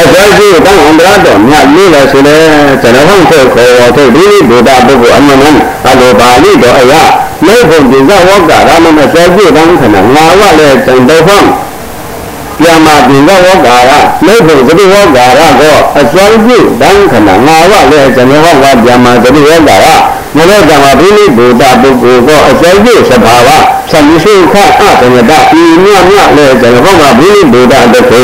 အစွမ်းရှိတောင်းအန္တရာတော်မြတ်လေးလဲဆိုလဲကျွန်တော်ဟုတ်ခေါ်ခေါ်ထုတ်ဒီဘုရားပုဂ္ဂိုလ်အမှန်မှန်အလိုပါဠိတော်အရာလက်ဖို့ဒီကဝကရမမစေပြတောင်းခဏငါဝလဲတန်တော်ဟောပြမပင်ကဝကာရလက်ဖို့သတိဝကာရကောအစွမ်းပြုတောင်းခဏငါဝလဲကျွန်တော်ဟောကပြမသတိဝကာရ မနောကမ္မဘိလိဘုဒ္ဓပုဂ္ဂိုလ်ကောအစွမ်းပြုသဘာဝသံရှိခအတမတဤမြတ်မြတ်လဲကျွန်တော်ဟောကဘိလိဘုဒ္ဓတခု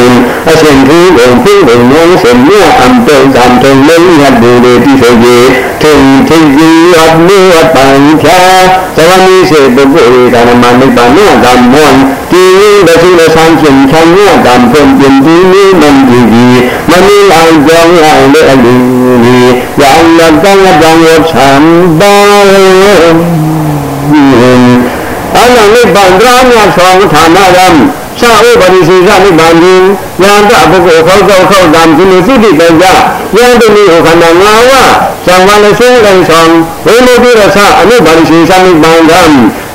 အရှင်သူဘုံပြုဘုံလုံးစမြတ်အံတုံသံတုံလုံးရတ်ဘူလေတိဆိုကြီးထိန်ထိန်ကြီးအပ်လို့အပန်ဖြာသဝနိစေပုဂ္ဂိုလ်ဓမ္မနိဗ္ဗာန်ကမ္မွန်ဒီဒသုလဆန်းချင်းချမ်းရကံဖွင့်ပြင်းဒီနိမန်ဒီကြီးမနိလောင်ကြောင်းရလေအလူကြီးရောင်လကံကြောင့်ရချမ်းပါအနနိဗ္ဗာန်တရားမြတ်ဆောင်ဌာနရံသာဥပရိစေဇနိဗ္ဗာန်ကြီးယန္တပုဂ္ဂိုလ်ခောက်ခောက်ခောက်တံဒီနိသုတိတကြယန္တနိခန္ဓာငါးဝသံဝါလရှင်းလုံဆောင်ဝိမုတိရသအနုပရိစေဇနိဗ္ဗာန်ကံ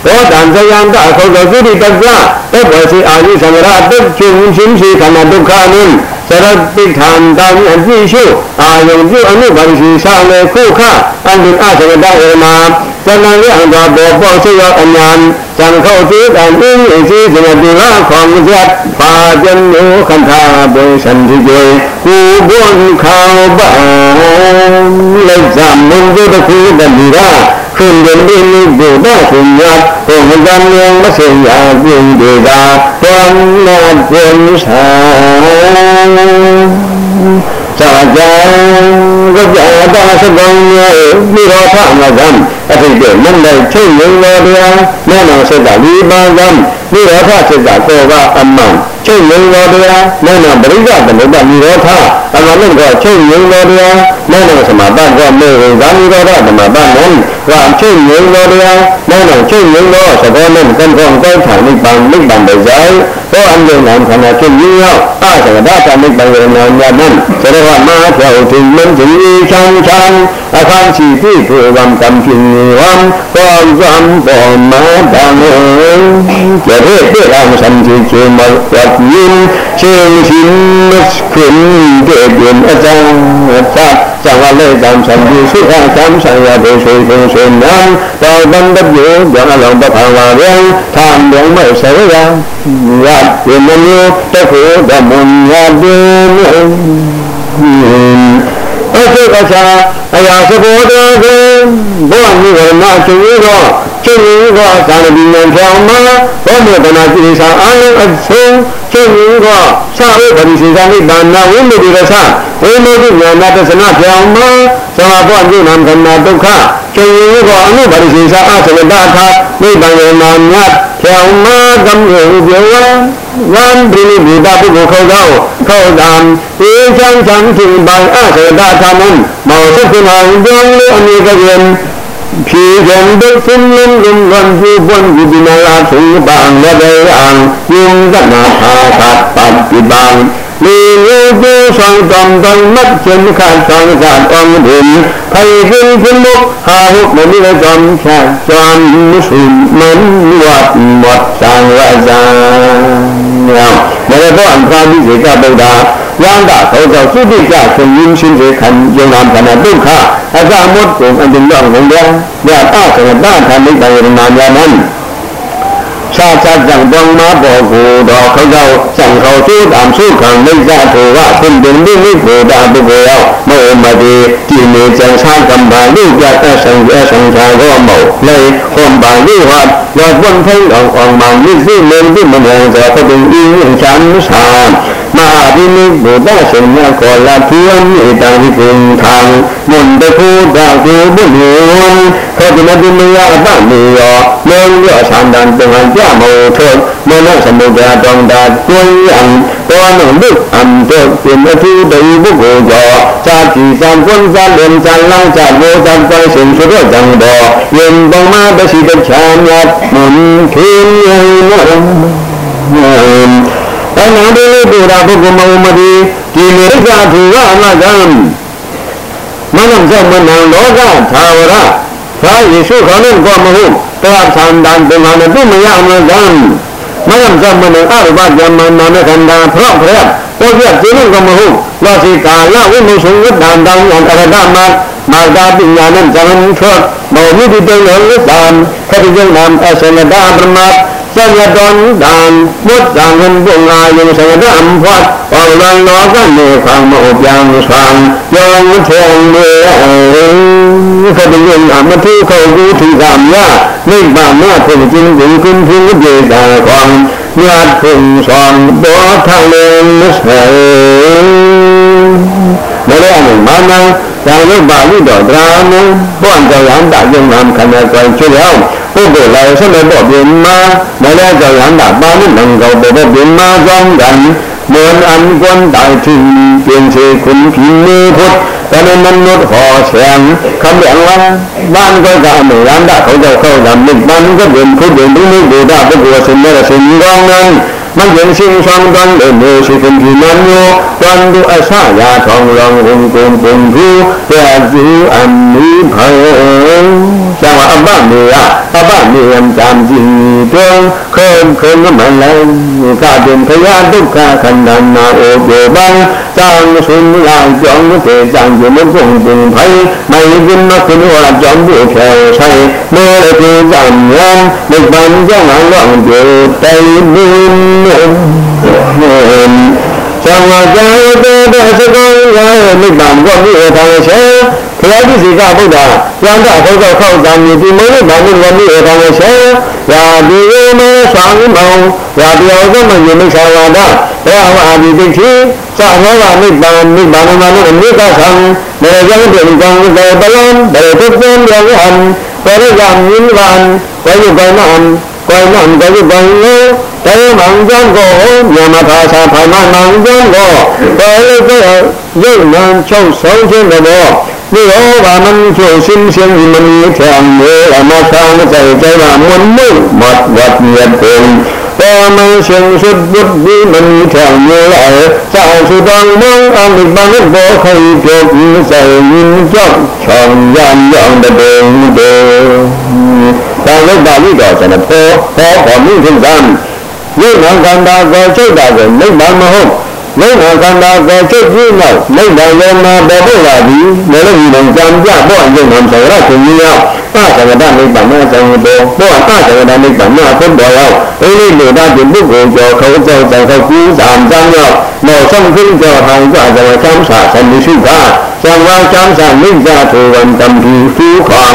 သောတံဇယန္တခောက်ခောက်သုတိတကြတပ္ပစီအာရိသံရတုတ်ကျုံချင်းရှိခန္ဓာဒုက္ခနု သရတိထံတံအပြည့်ရှုအာယုံပြုအနုပရိစေဇလေခုခအန္တိအသရတဝေမာ ဇဏံရံသာဘောပေါစေယအညာဇံခောတိတံအင်းအစီဇနတိဝခေါမဇတ်ပါဇံနုခန္ဓာဘေသံတိကျေကုဘွန်ခေါပံလက်ဇမုန်ဒုတခုတမိရာခွင်ရင်ဒီနိဗ္ဗာန်ရှင်ရတ်ဘုံဇံယံမစေယပြုံဒေတာဘဝနာကျင်းသာ သာကြံဝကြတာသဘုံရဲ့မိရောထမဇံအထိတ်တဲ့မန္တချုပ်ယုံတော်တရားမောနောစက်ကလီပါဇံမိရောထစက်ကကောကအမှန်ချုပ်ယုံတော်တရားမောနောပရိစ္ဆသမုပ္ပါမိရောထအမှန်လို့ကချုပ်ယုံတော်တရား မောနောစမပတ်ကမေဝေဇာမိရောထဓမ္မပတ်နံကချုပ်ယုံတော်တရားမောနောချုပ်ယုံတော်သဘောနဲ့ကံကောင်းကောင်းထိုင်နိဗ္ဗာန်နိဗ္ဗာန်ပဲဇာဘောအန္တနာခန္ဓာချုပ်ယုံရောက်အသရဒတာနိဗ္ဗာန်ရဲ့နာမနံသရဝမဟာဖြောတိမန္တိချမ်းချမ်း အခန်းစီတိထေဝံကံပြင်းဝံသောဇံဘောမတံကျေရတဲ့ရံစံကြီးချေမဝတ်ယင်ချင်းရှင်မစခွင်တဲ့ပြင်အကြောင်းသာဇဝလေတံစံကြီးသုခကံဆံရဒေဆွေဆွေဆွေနံတောတံတပြေကြောင့်လောဘခဝါရေသာမြုံမဲ့ဆရယရတ်ဒီမမျိုးတခုဓမ္မညတေအသုကချာ အရာသဘောတော်ကိုဘောမိဝနာချုပ်ရော ချုပ်ရောသာရတိဉာဏ်ဖြောင်းမှာဘောမေတနာစိရိသာအာယအဆုံးချုပ်ရောသာဝေပရိစေသာနိဗ္ဗာန်ဝိမုတိရသဝိမုတိဉာဏတသနာဖြောင်းမှာသဘာဝညုဏံခန္ဓာဒုက္ခချုပ်ရောအနုပရိစေသာအသဝတ္တသာနိဗ္ဗာန်ရဲ့နာမြတ်ဖြောင်းမှာကံရုပ်ပြောဝံဒိနိဘုဒ္ဓပုဂ္ဂိုလ်ခေါ်သောခေါ်တံဧချံချံသင်္ပိုင်အသဝတ္တသာမံမောသကုဏံကြောင့်အနိကယံ ဖြေကြံတဲ့သင်္လင်းလင်းဝန်ပြုပွန်ဒီဒီနာလာသုပံရဒေယံယုံဇနာသာသပပိပံလေယောပုဆောင်တံတံမတ်ချင်ခါဆောင်ကံအောင်ဒင်ဖိုင်ဟင်ဖုမုဟာဟုမနိရကံချာသံမုစုမန်ဝတ်မတ်သံဝဇံယောမေဘောအံသာတိစေကဗုဒ္ဓယန္တာသောသောသုတိကရှင်ယင်းရှင်စေခံယုံနာခဏဒုက္ခ အသမုတ်ကိုအန္တိလောင်းဝင်တယ်မြတ်အသရတထာမိတ္တယရဏညာနံသာသကြံတောင်းမဘောကိုတော်ခေါကြောင့်စံခေါ်သူတံဆုခံမိစ္ဆာထေဝသင်္တင်မိမိကိုတာပုဂ္ဂိုလ်ရောက်မေမတိတိနေကြံသာကံပါလိပြတ်အဆောင်အဆောင်သာရောမောလေဟွန်ပါလိဝတ်ရောပွန်ထိုင်းအောင်အောင်မှမိစိမေတိမမေဇာပတိဤချမ်းသာမဟာပိနိဘုဒ္ဓရှင်မြတ်ခေါ်လာသူအမိတံဒီကုံခံမွန်တခုတာကိုဘုရားခေတ္တမတိမယအပမေယောမေယောသန္တံတံကြမောထောမေနသမုဒ္ဒရာတောင်းတာတွင်ယံ တောနုလုအံတောပိမတိတေပုဂ္ဂိုလ်ကြောသာတိသံကွန်ဇာလင်ဇာလောင်းဇာဘောဇာပိုင်ရှင်ဆိုတော့ဇံတော်ယင်ပုံမတရှိတချမ်းမြတ်မွန်ခေယံအနန္တလေးပူရာပုဂ္ဂိုလ်မဝမတိဒီမေကသူဝအမကံမနံဇမနံလောကသာဝရသာယေရှုခေါင်းနဲ့ကောမဟုတ်တောသန္တံပင်ဟာနဲ့သူမရမကံ မနံဇမနံအရဘဇမနာနဲ့ခန္ဓာဖရော့ဖရက်ပေါ်ပြကျင်းကမဟုတ်လောသောစီကာလဝိမုစုဝတ္တံတံယံတရတမမာတာပညာနံဇံခောမောမိတိတေယောဝတ္တံခတိဇံနံအစနတာပရမတ် สัญญตอนดานมุดดังเงินบุงอายุสัญญามพัดออกลันล้อกันเนื้อความโอบยังสว่างยองเทียงเมื่อเขาเป็นยังอามาที่เขาดูที่สามยาไม่บางเมื่อถึงจริงถึงคุณพิงเจตาความญาติพึงสอนบ่ทางเดินเสยไม่ได้อันมานังแต่เรื่องบาลีดอกดรานะบ้ ပုဂ္ဂိုလ်လာဆက်လက်တော့ပြင်းမာမောလကြောင့်ဟန္တာပါဠိလုံကောပေပပြင်းမာကောင်းကံမောအန်ကွန်တိုင်ထင်ပြင်းစေခုန်ပြင်းနေဖို့တဏမနုတ်ဟောဆံခမ္ပြန်ဝံဘာန်ကောကအမေရန္တာခေါ်ကြောက်ခေါ်တာမြင့်ပန်ကပြင်းခုပြင်းဒီနေဒေတာပုဂ္ဂိုလ်ဆင်းရဲဆင်းကောင်းနံ ได้พวกเราสิ่งนี้สิ่งนี้ก็นั้นมันยังสิ่งสองกันเดินเดินสิ่งที่มันอยู่ตอนดูอาชายาทองรององค์กงเป็นผู้แต่จูอันนี้เพอจังว่าอับบ้านเนี่ยอับบ้านเนี่ยจำจริงตรงเคยเคยก็มันแล้วกาเป็นพยานทุกขาขันนันนาโอเกบังจางสุนลายจองเสจางอยู่มันคงจึงไพ่ไม่ยินมาคุณว่าจองบุแค่ใช่เมื่อไรคือจำยันนึกบันยังหลังหลังเดียวใจบุญ သံဃာကံတေတသကောရာနိဗ္ဗာန်ကိုပြုထောင်ရှေဘုရားကြီးစီကဗုဒ္ဓယန္တခောက်ခောက်သံမြေဒီမေဘာနိဝနိထောင်ရှေရာဒီဝေမေသံမောရာဒီယောသမယေမိသာဝါဒဘေဟဝါဒီတိတိသမောဝနိဗ္ဗာန်နိဗ္ဗာန်မနောနိကသံမေယံတေကံတေဘလံဘေတုတံယောဟံပရိယံနိဗ္ဗာန်ဝေယုဘနံဝေယံဝေယုဘနံ ဘယ်မှန်စံကိုညမသာသာဖိုင်မှန်မှန်စံကိုဘယ်လိုကရုပ်နံချုပ်ဆုံးခြင်းတော့你有把门就心心你们一天，我那么上在在那门内默默念经，我们心是不你们一天你来，在是当当当的帮人我可以就不在云中长洋洋的东东，但是把你搞成了破破破命平常。 န်တော်ဟောဟောပေါ်မှုဖြစ်ကံယုတ်နာကန္တာကိုချုပ်တာကိုနိဗ္ဗာန်မဟုတ်နိဗ္ဗာန်ခန္ဓာကိုချုပ်ပြီးနောက်နိဗ္ဗာန်လည်းမှာပေါ်ဖို့လာပြီလည်းလည်းဒီလိုကြံပြပေါ့အကျဉ်းအောင်ဆောရရှင်ကြီးရောက်သသဝဒနိဗ္ဗာန်မှာဇံတော်ပေါ့သသဝဒနိဗ္ဗာန်မှာဘုဒ္ဓရောက်အဲ့ဒီလိုတာဒီပုဂ္ဂိုလ်ကျော်ခေါင်းကျော်ကျော်ခေါကူးစံတန်းရောက်နောက်ဆုံးခင်းကျော်ဟောင်းကြကြချမ်းသာဆန္ဒရှိကသံဃာချမ်းသာနိစ္စထေဝံတံသူသူခံ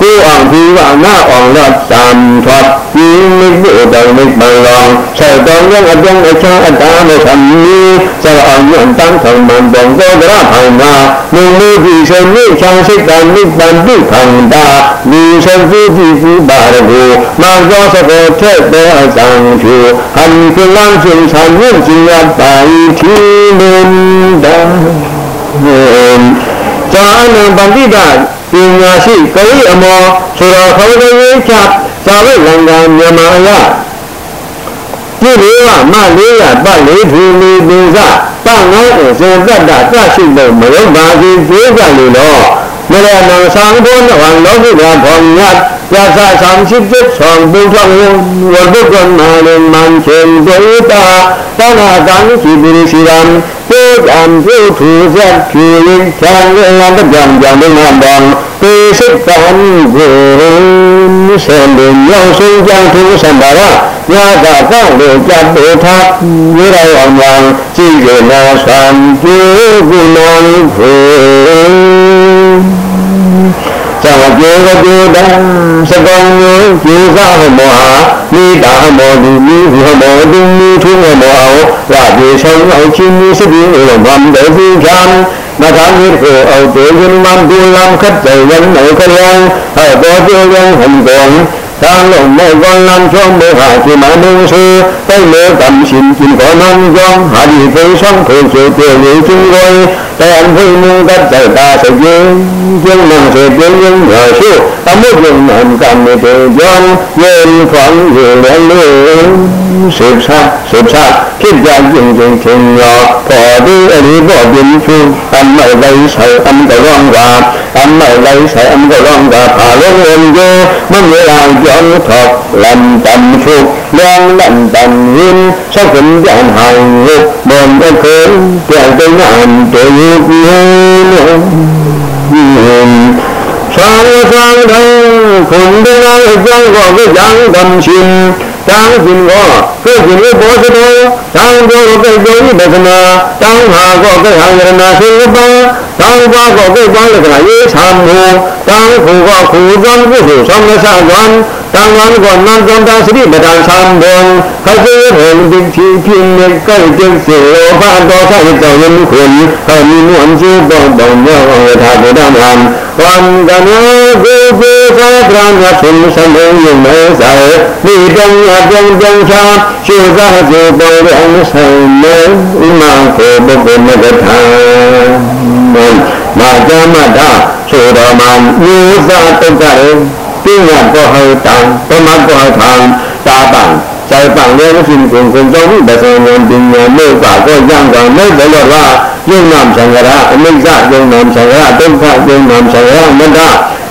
ကိုအောင်ဒီဝနာအောင်ရသံထွက်ဒီမိဘတော်မိမလောင်ဆက်တော်ရအကျုံးအချမ်းအတားမဆံမီစောအောင်ရန်တန်းထုံမန်တော်သောဒရဖိုင်နာလူလူဒီစနိချမ်းစိတ်တန်နိဗ္ဗာန်ပြုခံတာလူစစုကြည့်စုပါရကိုမောင်သောစကောထက်သောအစံဖြူဟန်ကလန်းချင်းဆံမြင့်စီရပါဤထီလင်းတံသာနံပန္တိတ ပညာရှိကရိအမောဆိုတော်ခေါင်းကြီးချဇာဝိလံကမြန်မာအယပြုလေးကမလေးရပလေးဒီလီပင်စပငိုင်းအစဉ်သက်တာသရှိလို့မရုံပါစေကျေးဇူးလေတော့မရဏံသံဃောနဝံလောကိကဘောင်ယယသသံရှိတ္ဆောင်ဘုထောင်းဝဒုက္ကမနမံချေဒေတာသနာကံစီပိရိစီရံ ตาตนาตังสิบิริสิรันเพื่อการเพื่อถูกจัดคือยิ่งแข่งเรื่องนั้นจำจำเป็นงานดังปีสิบตันเพื่อเส้นเดินยาวสูงจังทุกสันดาระยาตาตั้งเดือจัดเดือทักวิไรอ่อนวางจีเกนาสันจูกุนอนเพื่อ သဝကေဝကေတံသကံယေယေသဟမောဟာမိတာဟမောတုမိဝဟမောတုမိထုဟမောဟောရာဇေသောဟောချိမိသတိဧဝံဒေသိကံမထာမိခေဩတေယံမံဒူလံခတ်တေယံနောခရယံဟောတောတေယံဟံတော သံလုံးမေကွန်လံချုံမေဟာစီမနုစုတိတ်လေကံရှင်ကျင်ကောနံကြောင့်ဟာဒီသေဆောင်ကိုစေတေဝေချင်းကိုတယံဖိမုကတ္တတာစကျေကျင်းလုံးစေပြင်းရင်းရရှိအမှုကျင်းနံကံမေတေကြောင့်ယေဖောင်းရေလည်းလို့စေချာစေချာဖြစ်ကြကျင်ကျင်ချင်းရောပေါ်ဒီအရိဘောပြင်းချူအမိုက်လိုက်ဆိုင်အမ်တော်ကအမ်မိုက် tâm ở đây sẽ âm của con và thả luôn luôn vô. Mới nghĩa là dọn thuộc làm tâm phục. Đang làm tâm hiên sau kính dạng hồng ngục bồn đã khớm chạy tới ngàn tự dục nhiên sáng sáng thân cùng với ai, trong gọi cái giảng tâm sinh. တံဇင်ကောသိဇင်ဘောသတောတံဘောရပိတောဤပသနာတံဟာကောကိဟံရဏသေပံတံဘာကောကိပံလက္ခဏာယေသံမောတံခူကောခူဇံကုသိုလ်သမ္မသဝံ 刚刚我南庄大师没当参观，还是人民批评的改变是我把多少一种人魂，和你们知道都没有他的答案。万个牛不不在咱那村上没有没在，你等啊等等下，就在就不两三年，你忙活不不那个他们，马家马大，说到满，你咋都在。 သိဝကောဟောတံပမကောထံသာတံဇာတံလေဝိကုံကုံသောဝိပဿနာပညာမေကကောယံကံမေဘလောကယုံနာသံဃရာအနိစ္စယုံနာသံဃရာဒုက္ခယုံနာသံဃရာမတ္တ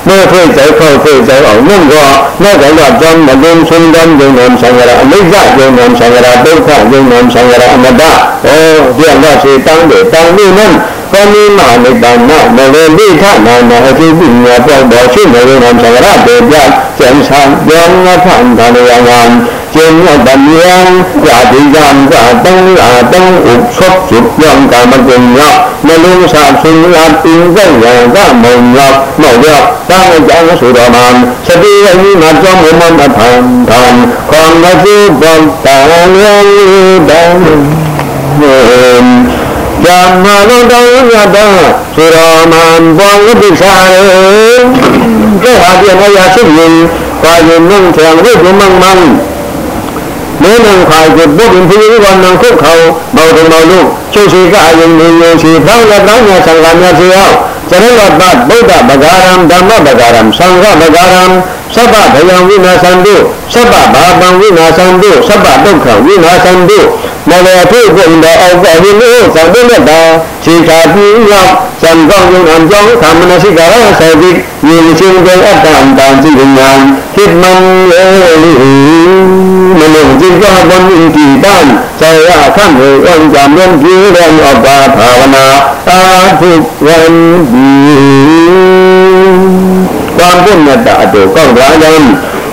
မေဖိစေခောဖိစေအောင်မြင့်ကောမေကလောဇံမဒင်းရှင်တံယုံနာသံဃရာအနိစ္စယုံနာသံဃရာဒုက္ခယုံနာသံဃရာအမတ္တဩပြတ်တော့စေတန်းတယ်တန်းနေနဲ့ သမ္မိမနိဗ္ဗာန်ဘဝမိခနာနာအကျိုးပြုညာပြောက်တော်ရှိနေသောသံဃာတေပြကျန်ဆောင်ယောနထံသာလယံကျေနတမယံယာတိကံသာတံအာတံဥဆုစုယံကာမကုညမလုံးစာသုလာပိဉ္စယံသမုံယောမောယောသာမကြောင့်ဆိုတော်မှာသတိအမိမကြောင့်မမတ်ဖန်တံကောမစုဘံတံယောဒံ ဆိုတော်မှာဘောဝိပ္ပစာရေကဲဟာပြမရရှိရင်ဘာရင်နုံထံဝိပ္ပမံမံမဲနံခါကိုဘုရင်ပြေဝနံခုတ်ခေါမောတော်မောလူချုပ်ရှိကအယုံနေနေရှိဖောင်းရတောင်းရဆံဃာများစီအောင်ဇရဝတ္တဗုဒ္ဓဗဂါရံဓမ္မဗဂါရံသံဃဗဂါရံ သဗ္ဗဗယံဝိနာသံတုသဗ္ဗဘာပံဝိနာသံတုသဗ္ဗဒုက္ခဝိနာသံတုမလျထုဘုံတော်အောက်ပါဟိနောသံတုမြတ်တာခြေသာပြီးရောက်စံကောင်းယုံအံကြောင်းသမဏရှိကရဆောတိယဉ်ချင်းတဲ့အတ္တံတံကြည်ဉာဏ်ဟိမံလေမလုံးကြည်ကြဘုံဤတိတံဇေယခံဝေဝံကြံမြင့်ပြေရန်အပ္ပါဘာဝနာအာထုဝံဒီ ပါဠိမတ္တအတူကောက်ကြအောင်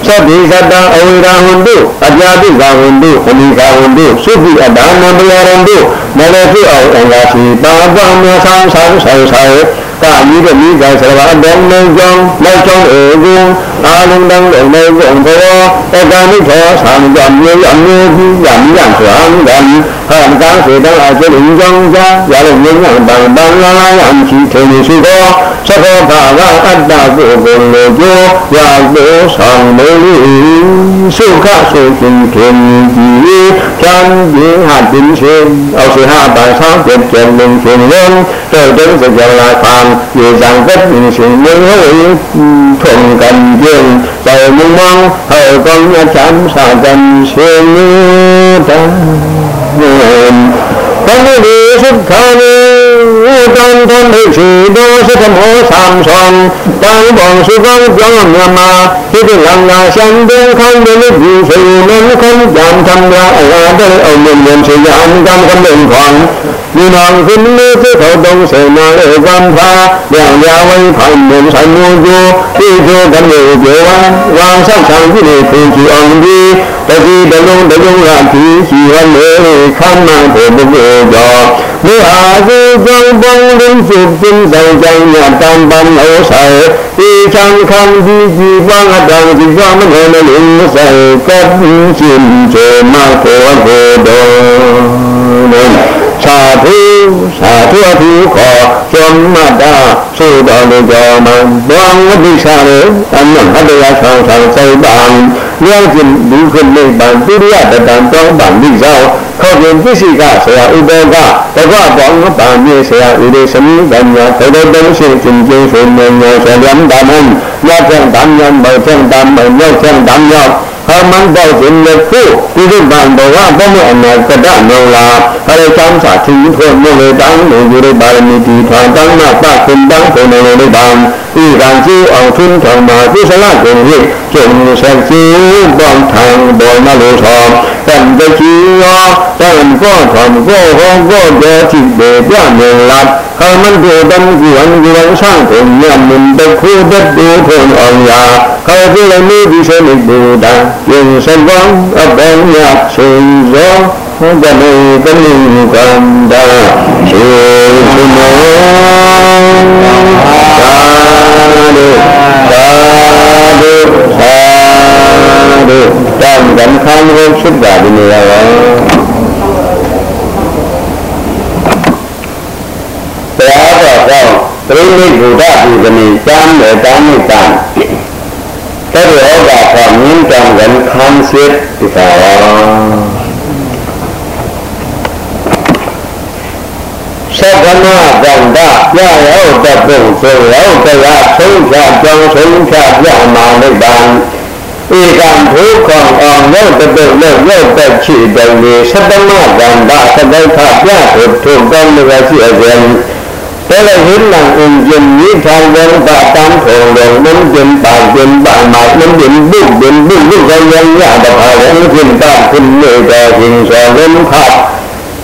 သဗ္ဗေသတ္တအဝိရာဟွန်တုအကြာတိကဟွန်တုအနိကဟွန်တုသုတိအတ္တနံပယရံတုမလေတိအောင်အင်္ဂါစီပါပံမြသံသံဆိုင်ဆိုင်ကာမိရမိကဆရဝအဘုံလုံးကြောင့်လောက်ကြောင့်ဧကုအာလုံးတံလုံးလုံးဘုံဘောတက္ကမိထောသံကြမြေအမျိုးကြီးယမိယံဆွမ်းကံဟံကံစေတံအကျုံကြောင့်ကြာရလို့မြင့်မြတ်တံတံလာလာယံချီထေနေစုသောသဘောဘာဝအတ္တကိုကိုလိုကျိုးရာလို့ဆောင်မေစုခဆုရှင်ခင်ကြီးချမ်းမြေဟာတင် ရှင်အောက်စီဟာပန်ဆောင်ကျက်ကျက်လုံးရှင်လုံးတောတုံးစကြလာဖန်ရေစံကတ်ရှင်လုံးဟောထုံကန်ကျင်းတောင်မုံမောင်ဟောကောင်းချမ်းစာကံရှင်တံဘုရားဒီသုခာနေတန်တန်ရှိတောစကမောသံဆောင်တန်ဘောင်စုကောင်းကြောင်းမြမဒီကလံနာရှံဒုခံရလို့ဒီစေနံခံကြံသံရာအရာတဲ့အုံမြင်စေယံကံကံလုံခွန်ဒီနောင်ခုနေစေထောတုံးစေနာလေကံဖာပြန်ရဝိဖန်မုံဆိုင်မူကျိုဒီကျိုကမေကျေဝံဝါဆောက်ဆောင်ပြီးဖြင့်ကြည်အောင်ဒီတတိတလုံးတလုံးကဒီရှိရလေခမ်းမှန်ဖို့ဘုရားမေဟာစုကြောင့်ပေါင်းလုံးစုပင်ဆောင်ကြညတံပံဩဆိုင်ဤချံခံဒီကြည်ပန်းအတံဒီကမနေမလို့ဆိုင်ကပ်ရှင်ချေမခေဝဘောတော် သာဓုသာဓုအထုခောကျော်မတ္တသုတော်လူကျော်မံဘောဝတိသာရေအနဟတယဆောင်ဆောင်စေတံယောကျင်ဒုက္ခနိဗ္ဗာန်တိရိယတတံတောပံမိဇောခောကျင်ပစ္စည်းကဆရာဥပေကတကွပေါင်းပံမြေဆရာဣရိသမိတညာသေတတုံးရှိကျင်ကျင်းဆိုမြညာဆရာဓမ္မံညတ်ံဓမ္မံဘောချံဓမ္မံရောက်ချံဓမ္မံ ဟာမန်တော့ခြင်းနဲ့ဖို့ဒီလိုဘန်တော်ကဘုမအနာကတနောလာဟရချမ်းစာသီဖို့မို့လေတောင်းလို့ဒီလိုပါရမီတီထောင်တောင်းနာပခွန်တောင်းဖို့နေလို့ဗံဤကံကြီးအောင်ထွန်းထောင်မှာသစ္စလကုန်၍ကျုံဆက်ကြီးပေါင်းထံပေါ်မလို့သောတန်တကြီးရောတန်ကောထောင်ကောဟောကောတဲ့ကြည့်ပေပြနေလားခမန်တို့တန်ကြီးဝန်ကြီးဝန်ဆောင်ကုန်ညမင်တခုတတ်တို့ထုံအောင်ရာ ခေပြလည်းမိဒီစေလိဘူတာယင်စံကောအပေညရှင်သောဟောတမေတမိကံတာရှင်မေသာဓုသာဓုသာဓုတံကံခံဝဖြစ်တာဒီနေရာပါတရားတော်ကောင်းသရိမိဘုဒ္ဓဒီကနေ့ကျမ်းတယ်တမ်းမြတ်တမ်း တရောဂါကမြင့်တံကံခံစစ်ဒီပါသဗ္ဗနာဗန္ဒပြရောက်တတ်ဖို့ဆိုရောက်တရားဆုံးဖြတ်ကြောင်းဆုံးဖြတ်ပြမှာနိဗ္ဗာန်ဧကံဘုခံအောင်ရောက်တတ်လို့ရောက်တတ်ချီတယ်လေသဗ္ဗနာဗန္ဒသဒ္ဒခပြဖို့ထုံကောင်းလို့ရှိအစဉ် แต่ละหินหลังอุ่นเย็นนี้ทางเดินป่าตามโถงลงมันเย็นป่าเย็นป่าหมากมันเย็นบุกเย็นบุกบุกใจยังยาตะพายแล้วขึ้นตามขึ้นเมื่อแต่หิงสอนเล่นขับ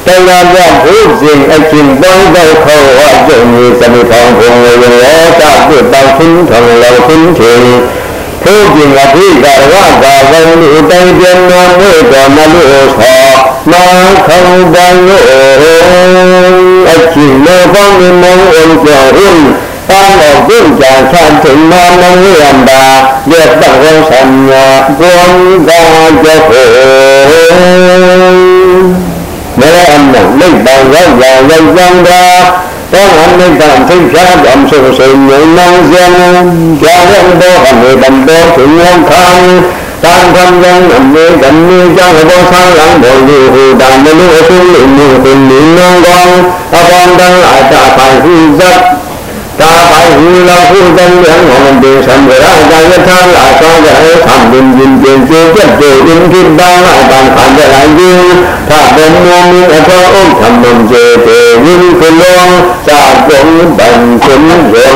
แต่งานย่างพูดสิ่งไอ้จริงบ้องได้เขาว่าจะมีสมุทองคงเลยแล้วจากเกิดบางขึ้นทางเราขึ้นถึง ထို့ပြင်အထိကရဝကာဝံဥတိုင်ပြနောမေတောမလုသောမောခံတံလို့အချိလောကောင်းမောဥံကြောင့်တာမောပြုကြဆန်ถึงမောမဝိယံတာယေတဝံသံညာဘောံသာကြောဟေမေအမ္မလိတ်ပံရောက်ရာရောက်ကြောင်းသာ တောဟံနိဗ္ဗာန်သိဖြားကြံဆိုစေဉာဏ်ဉာဏ်ကြာရင်ဘောဟမေတံဘောသူဝံခံတန်ခံယံအမေကမေကြောင့်ဘောဆံလံဘောလူဟုတံမလူအစုလူမှုသူနိနံကောင်အပေါင်းတန်အတာပိုင်ဟုဇတ် တာပိုင်ဟုလောဟုတံယံဟောတေသံဃာကာယထာလာသောကရေသံဒင်ဂျင်ကျေကျေကျက်ကျေအင်ခိတံအတံခံကြလာယင်သဗ္ဗမောမိအထောဥဓမ္မံကျေတေဝိကုလောသာကုံဗံကုံရော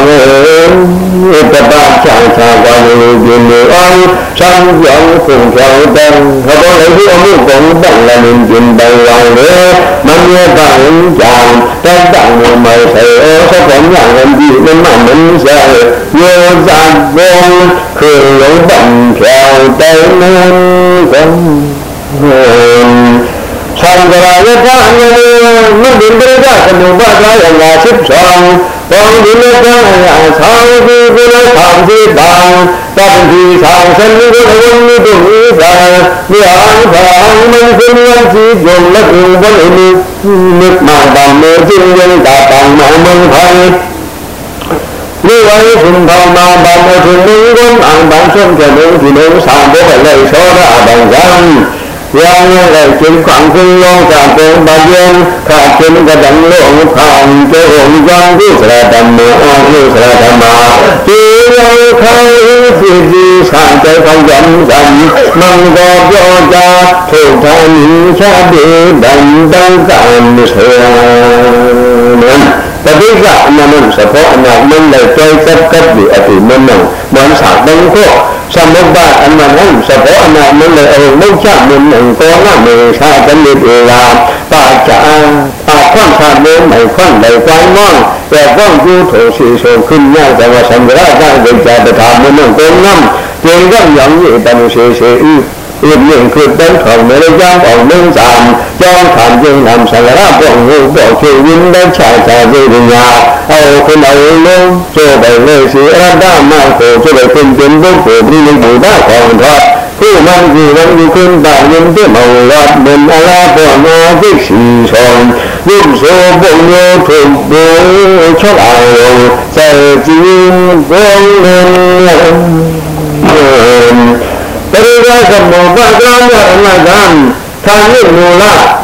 ဥပပချာချာဝါလူဒီမေအောင်သံယောကုံကြောတံဟောလေဟုအမှုကုံတံလမင်းကျင်ပံဝံလေမမြတ်တံကြောင့်တတ္တမေမေသေဩသဗ္ဗညံဒီမမမင်းစေယောဇံဘောခေလုံးတံဖြောတေနံကံသံဃာယထာအနုမဒိန္ဒရကသမုပ္ပါဒယနာစိသောဘောဓိလကံအသာဝတိကုလသံတိတံသဗ္ဗတိသံသံဃေဝဝိတုဝိသံမြာဘာမင်္ဂလယံစီဘုံလကုဘလိနိနိ မိဝိခုံထောင်းနာဘာမထုံမိကုံအံဘောင်းဆုံးကြလုံးဒီလုံးဆောင်ဘောလေသောတာဘံဇံယောင်းရဲ့ကျင်းခံခွင်းလောကပုံပါရင်ခါကျင်းကတံလုံးဖောင်းကျုံကြံကုသရဓမ္မောကုသရဓမ္မာတေယောခိုင်းစီစီဆောင်တဲ့ခံကြံဇံမံတော်ပြောတာထုတ်တိုင်းချတဲ့ဗန္တံကံစေ นั้นปฏิกะนามันเฉพาะอนามันได้ใจกับกับอยู่อติมันนั่งมันสาดังพวกสมุบาทอนามันเฉพาะอนามันเลยเอาไม่ชามันหนึ่งก็น่าเมชาจันเดเวลาปาจะปาคว่ำชาเมื่อไหร่คว่ำไหลควายมองแต่ว่างยูโถสีโสขึ้นยากแต่ว่าสังเกตได้ใจจะไปทำมันนั่งก็นั่งเพียงก็ยังอยู่แต่ไม่เสียเสียอี อีกหนึ่งคือเป็นของในระยะของหนึ่งสามจ้องถามจึงนำสังฆราชพวกงูบอกช่วยวินได้ชายชายวิญญาเอาคนเอาลงโจไปเลยสีระด้ามาโคจะไปเป็นเป็นบุกโผล่ที่มีบูด้าของทอดผู้มันคือมันอยู่ขึ้นบายินที่เมาลัดบนอาลาปวนาที่สีชงยิ่งโซบงโยถูกโบชอบเอาใจจริงบงเงิน ပရိသကမောပကရမအမကံသာယိမူလ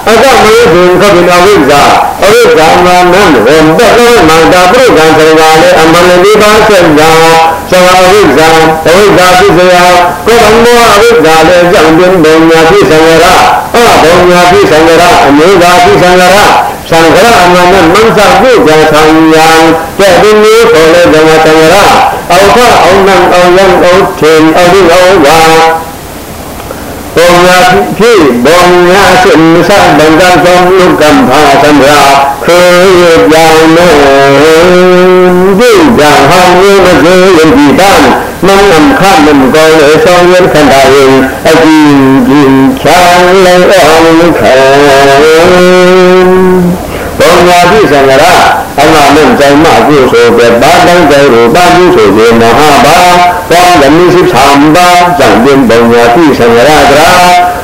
အကမေဘုံခပိနဝိဇာအဝိဇာမနံဝံပကရမန္တာပရိကံသရဝါလေအမန္တိပါစေဇာသသဝဝိဇ္ဇာအဝိဇ္ဇာပိစယကိုယ်တော်အဝိဇ္ဇာလည်းကြောင့်တွင်ဘုံညာပိသံဃရာအဘုံညာပိသံဃရာအမျိုးသာပိသံဃရာသံဃရာအမှန်နဲ့မန်းစာပြုကြဆံယံတဲ့ဒီမျိုးခေါ်တဲ့ဇမသံဃရာ အောက်ဖအောင်နံအောင်ယံအောင်ထင်အောင်ဒီအောင်ဝါ ပုံညာဖြစ်ပုံညာစိမစဗန္ဒံသောလူကံဖာသံဃာခေပြောင်းလို့ဒီကြံဟောင်းလို့မစေရင်ဒီတန်းမနမ်ခတ်မကောလေဆောင်ရခန္ဓာရင်အကြည့်ကြည့်ချမ်းလည်းအောင်ခံ ဘောညာပိသံဃာအမှန်နဲ့ဇိုင်မပြုဆိုပဲပါတန်းတဲ့ရူပပြုဆိုစေမဟာဘာသောဓမိစိသံဘာဇံပြင်ဘောညာပိသံဃာကရာ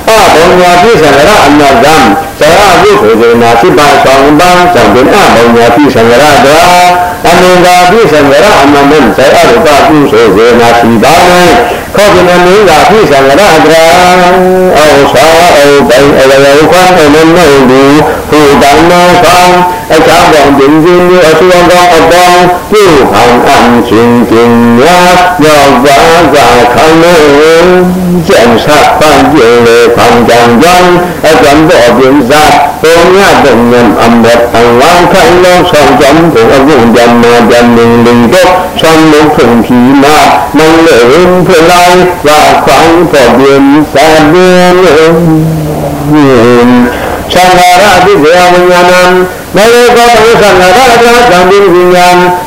အဘောညာပိသံဃာအနတ်ဇံဇရာပြုဆိုစေနာစိပါဆောင်ဘာဇံပြင်အဘောညာပိသံဃာကရာ အနန္တာပိသံဃာအမှန်နဲ့ဇရာရူပပြုဆိုစေနာစိပါနဲ့ခေါ်ပြနေမင်းကပိသံဃာကရာအောသာအောပိုင်အဝယခွန်အနန္နောလူဟူတန်နောဆောင် အခြားပေါင်းတင်ခြင်းမျိုးအစွမ်းကောင်းအပေါင်းပြုဟံအံချင်းချင်းများရောက်ပါကခံလို့ကျန်စားပန်းကျလေခံကြံကြံအကြံတော်ပြင်စားပုံရတဲ့ဉာဏ်အမတ်အဝံခံလို့ဆောင်ကြံကိုအကုန်ကြံမာကြံလင်းလင်းတော့ဆောင်လို့ဖွင့်ခီမာမင်္ဂလင်းဖလိုက်ရာခွန်ပေါ်ပြင်စားပြင်း သံဃာရတိဇေယဝိညာဏံမေရကောပသံဃာရတသံတိဝိညာ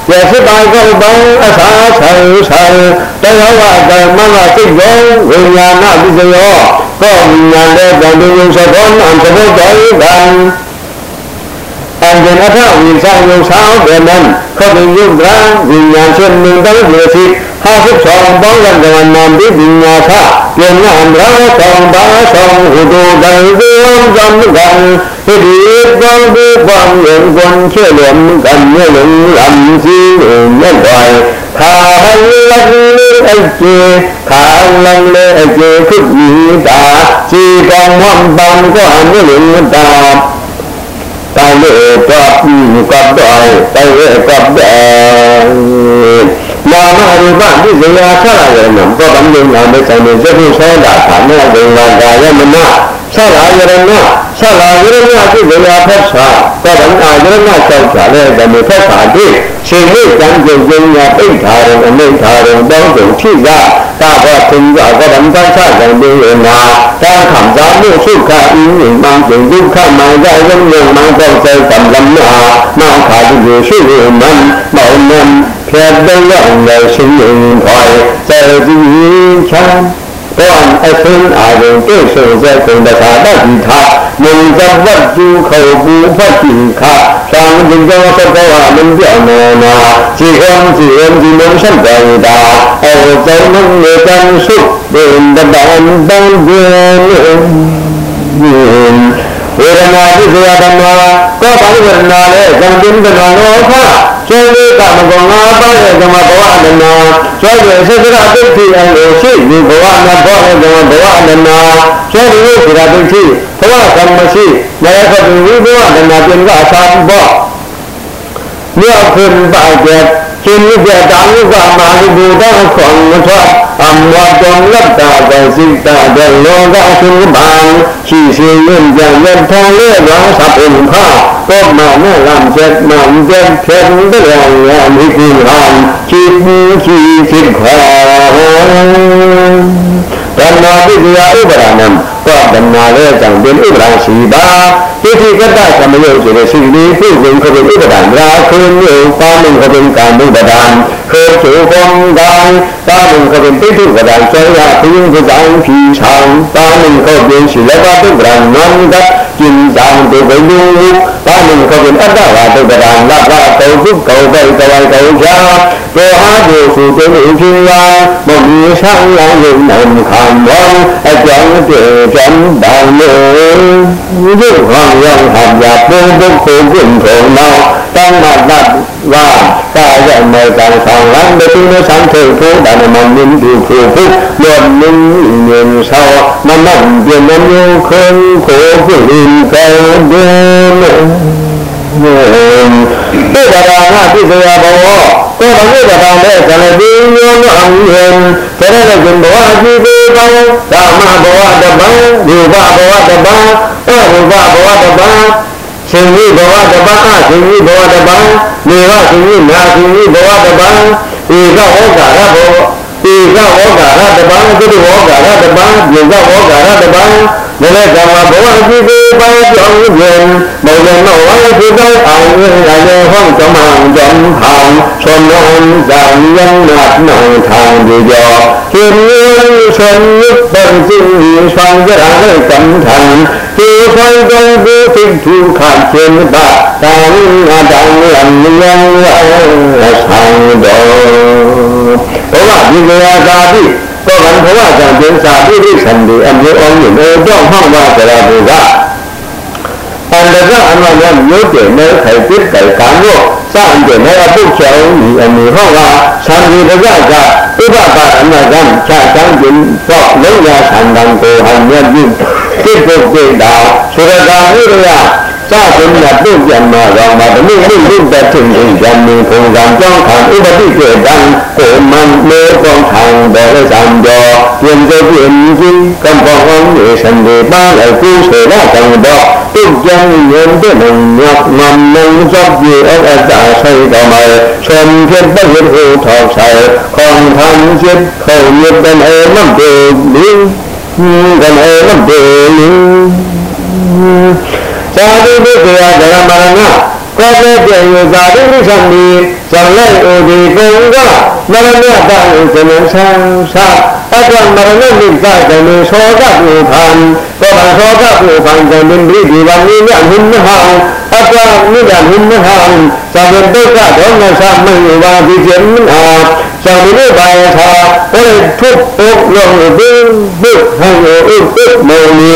ဏယသပါကောပံအသာဆံဆံတောဝကမမစိတ်ရောဝိညာဏတိဇေယောကောဝိညာဏတံတိယသဘောနံသဘောတောယံအန္တနထဝိသံယုသောဗေမံခောတိယုဒ္ဓဝိညာဉ်ရှင်မြင်တော်လေ စီဟာစုဆောင်ပေါင်းကံနံပိပညာသပြဉ္ညာံရာဆောင်ပါဆောင်ဟုတုတံဇေဝံဇံကံဟိတိတောဒီပံယံကွန်ချေလံကံညလုံလံစီမြတ်တော်ခါဟံလတ်လေးအကျေခါလံလေးအကျေ ခုမိတာစီကံဝံပံကောညလုံတာတန်လေတော့ကပ်တော့တိုင်ရဲ့ကပ်တော့နာမရူပဒီဇရာဆရာရဏဘောကံလုံးနာမေဆိုင်နေသတိဆောတာခာမေဒိဝါကာယမန ဆရာရဏဆရာရဏဒီဇရာဖတ်စာဘောကံအာရဏဆောက်ချလေဓမ္မဖတ်စာတိရှင်မေကံကျုံကျုံညာပိဋ္ဌာရံအမိဋ္ဌာရံတောင်းကျုံထိကသာဘောသင်္ကြကဗံသံချကံဒေနာတာခံဇာမှုစုခအင်းဉ္မံကျုံဒုက္ခမံကြယံယံမံသောစေကံလမ္မာနာခာတိရှိမံမောနံဖြတ်တဲ့ရောက်နေရှင်ရင်ခွာစေတိချမ်း ဘောအစင်းအာရုံတိဆိုစေကုံတခါတတိထာမုံဇဝတ်ကျူခေါ်ဘူးဖတ်တိခသံဃင်သောသဘောအမင်းပြောင်းနာခြေခံခြေရံဒီလုံးဆက်တယ်တာအောဇောနနေတန်စုဘင်ဒဘန်ဘန်ဘင် ဝေဒနာပိစယဓမ္မာကောပါဝေဒနာလေဇံတိကနောနောဖကျေလေးကမကောငါပါရဲ့ကမဘဝအနနာကျေရဲ့သစ္စရတိတိအလိုရှိဒီဘဝနဘောရဲ့ကမဘဝအနနာကျေဒီဝိသရတိတိဘဝကမ္မရှိမေခတိဝိဘဝအနနာပြင်ကအသာဘောမြောက်ခွင့်ပါကျ ရှင်မြတ်တာမြတ်ကမာလိဘူတခွန်မထွတ်အမဝတံလတ္တာကစိတ္တဒေလောကသုဘံရှိစေယံကြယထာလေရောသဗ္ဗုခသောမနလံစေမံဇေထေတရယမိကုဟံချိပုချိစိခောဓမ္မာပိယဥပရဏံသောဓ မ္မာရဲ့ကြောင့်ဒီဥပရရှိပါတိတိကတ္တသမယုတ်ဆိုတဲ့ရှိလေးပြုစဉ်ခပိဥပဒံရာခုမျိုးပါမင်ခပိကာမုပဒံခေချုဘုံဒံပါမင်ခပိပိတုပဒံစေယဘုယပဒံဖြီချံပါမင်ခောပြင်းရှိလဘတုပဒံနန္ဒကျင်ဇံတေဘယု ပါမင်ခောပြင်းအတ္တဝါတုပဒံလဘတောကုကောပိတဝိကောချာတောဟာဒေစုတေမိဖြီယမမီဆံယံယုံနံခံမောအကြောင်းတေဇံတံလေရုပ်ဟောင်းရောက်ဟံပြပုံပုဂ္ဂိုလ်ကျင့်ထုံနောက်တောင်းမှတ်ဝါကာယမေတံဆောင်လံတတိနသံထေဖို့ဒါနမမြင်သူဖို့ဖို့လောမြင်မြင်သောမမပြမမျိုးခွန်ခိုးဖို့ရင်ကောင်း တယ်ဘုရားရာငါပြည့်စရာဘဝကိုယ်တော်ကဘာလဲဇလတိညောနအံယံဘယ်နဲ့ကျင်ဘဝကြည့်ပေးပါကာမဘဝတပံရူပဘဝတပံအရူပဘဝတပံရှင်ကြီးဘဝတပံအရှင်ကြီးဘဝတပံနေဝရှင်ကြီးနာရှင်ကြီးဘဝတပံဧကဟောကာရဘောဧကဝောကာရတပံသုတဝောကာရတပံယေကဝောကာရတပံ မလဲကမ္မဘဝတိသေပေကြောင့်ဉာဏ်မௌလနောဝါယတိသောအောင်ဉာဏ်ရေဟောင်းသမံတံဟောင်းသောမောဇာနိယံနာနောထာံဒီယောသေမြေသံယုပံစိသံဃရာလေကံထံသေခွန်တုံသေသိထုခခေမတတာဝိနာတံလံယံဝါသံဒောဘဝဒီကရာတာတိ သောကံဘဝကံပင်စာပြိဋိသံဒီအမျိုးအောင်ရေတော့မှောက်ပါကြတာဘုရားအန္တရအမှန်ကမျိုးတည်နဲ့ခိုင်ပြစ်ကြကံတော့စံတဲ့နဲ့အပုတ်ချောင်းဒီအမျိုးဟောကသံဒီတကကဥပပါအမှန်ကခြားတန်းကျင်တော့လုံးရသံတံကိုဟန်မြတ်ပြုစိတ်ပုတ်စိတ်တာဆိုရတာဝိရယ စသည်မြတ်ပြုပြန်မှာတော့မတမိမိလူတဲ့ထင်ရင်ဇံမင်းဖုံကံကြောင်းခံဥပတိကျေတံကိုမန်မေကောင်းခံဒေရဇံကျော်ပြင်စေပြင်ကြီးကံပေါင်းနေစံဒီပါလေကုစေရကံတော့တုတ်ကြံရင်တဲ့နမြတ်မမုံဇပ်ပြေအအတာဆိုင်တော်မှာဆွန်ဖြစ်တဲ့ဟိုထောက်ဆိုင်ခေါင်ထမ်းဖြစ်ခေါ်ရတဲ့အဲမတေလင်းကံအဲမတေလင်း သာဓုပုဂ္ဂယဓမ္မရဏကောပေပြေယဇာတိသံဒီဇံလိုက်ဩဒီကုံကမရဏတံဇနဆံသာအတ္တမရဏမိစ္ဆာဇနေသောကပုဖံကောဗံသောကပုဖံဇံမိရိဒီဝနိယဟိနဟံအတ္တနိယဟိနဟံသဗ္ဗတုကဒေါမသမံဝါဒီဇေမနာသံဒီဘာယသာဘယ်ထုပ်ပုတ်လုံးဘိဘိဟံဥပုမောနီ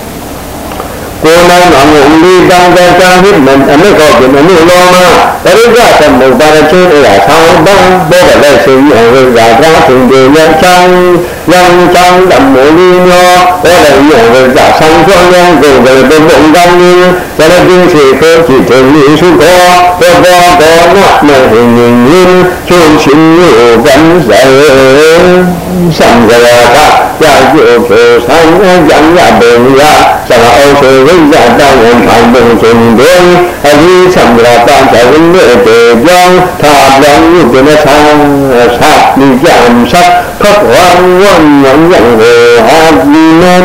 ကြောင်းကပရိဒါသဝတံဆုံးခွင်ဇတ်ခွင်ဘောင်ကိုယ်နိုင်အောင်လူတန်တဲ့ကံဟိမန်အမေကောပြမနုလောမပရိဒသမုပ္ပါဒချင်းအရာဆောင်တံဘောကလည်းရှင်အဝိဇ္ဇာကသင်္ကေယချံယံချံဓမ္မောလိညောဘောလည်းယံဝိဇ္ဇာဆောင်ချောယံကိုယ်ကလည်းဘုံကံနိဇရတိစေခေจิตေနိစုခောဘောဘောဘောနမဟိဉ္ဉင်းချုပ်ရှင်ယောကံစေသံဃာကကြာကျိုးခေသံဃာကြံရပေယသံဃာအောစေဝိဇ္ဇာတံဝံဖန်ပုံရှင်တေအဘိသံဃာတံဇဝိနေတေကြောင့်သာလံယုပနသံသာနိကြံသတ်ဖတ်ဝံဝံယံယံဟေဟာဒီနံ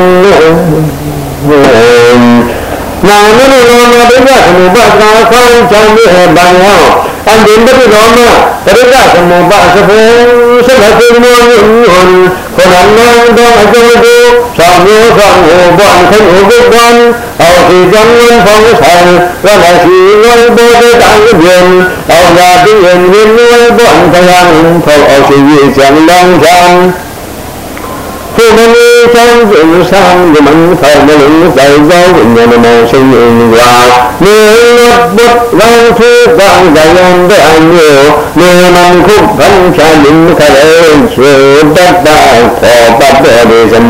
နာမနလောမဒိဋ္ဌသမုပ္ပါဒနာခေါင်းချမ်းမြေဘံယောအန္တိပတိလောမပရိဒသမုပ္ပါသဖေသလတိမောယုဟံခဏနံတောအကျိုးကိုသောမျိုးသောဟော ဘံခေဥပ္ပံအောတိဇံဝံဖောင်းဆိုင်ဝလစီဝံဘောဓတံယံအောယာတိယံဝိနဝံဘံတယံဖောအောစီယေဇံလံဇံကိုမနီချမ်းစုံဆောင်ဒီမန်ဖောင်းမလုံးစိုက်သောဝိညာဏ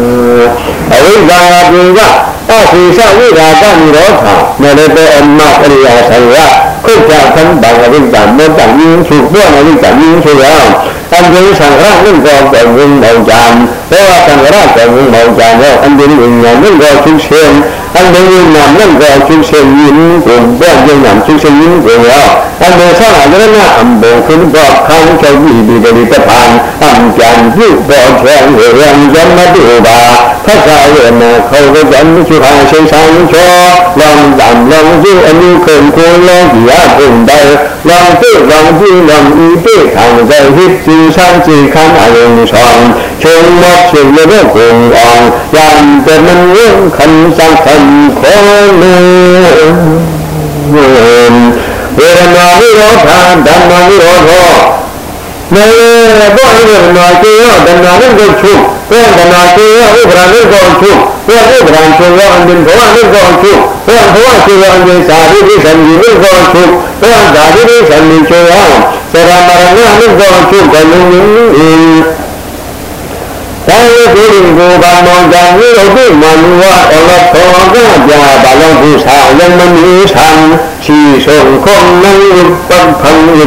မောရှင်ယင်ဝါမေလ ทุกอย่างทั้งบางวิจารณ์มันต่างยิ่งถูกเพื่อนวิจารณ์ยิ่งถูกแล้วอันเป็นสังฆราชเรื่องกองแต่งเรื่องเหล่าจานเพราะว่าสังฆราชแต่งเรื่องเหล่าจานแล้วอันเป็นเรื่องเรื่องกองชุนเชียง 安德云南那个就是云国，不要云南就是云国啊。安德上海那那安博分国，康桥里边的这盘，安江九博全河两江那对吧？他家人呢，口个人去看谁上车，让咱让就俺们肯过了几啊等待，让这让就让一对看在一起上去看俺们上。 ชงมอกเสียงเรื่องคงอ่อนยันแต่มันเรื่องคันสังคันขอเนื้อเวรนาวิโรธาดัมมาวิโรโธနေဘောရိကနာကျေယောတဏှာနဲ့ကိုချုပ်ဘောတဏှာကျေယောဥပရာနဲ့ကိုချုပ်ဘောဥပရာကျေယောအမြင်ဘောနဲ့ကိုချုပ်ဘောဘောကျေယောအမြင်သာရိတိသံဃိနဲ့ကိုချုပ်ဘောသာရိတိသံဃိကျေယောသရမရဏနဲ့ကိုချုပ်ကလုံးသာ ယတိကိုဘာမောကံဤတို့ပြမနုဝအလသောကကြဘာလုံးသူစာယမမီသံရှိဆုံးခုံနံပပဖံလေ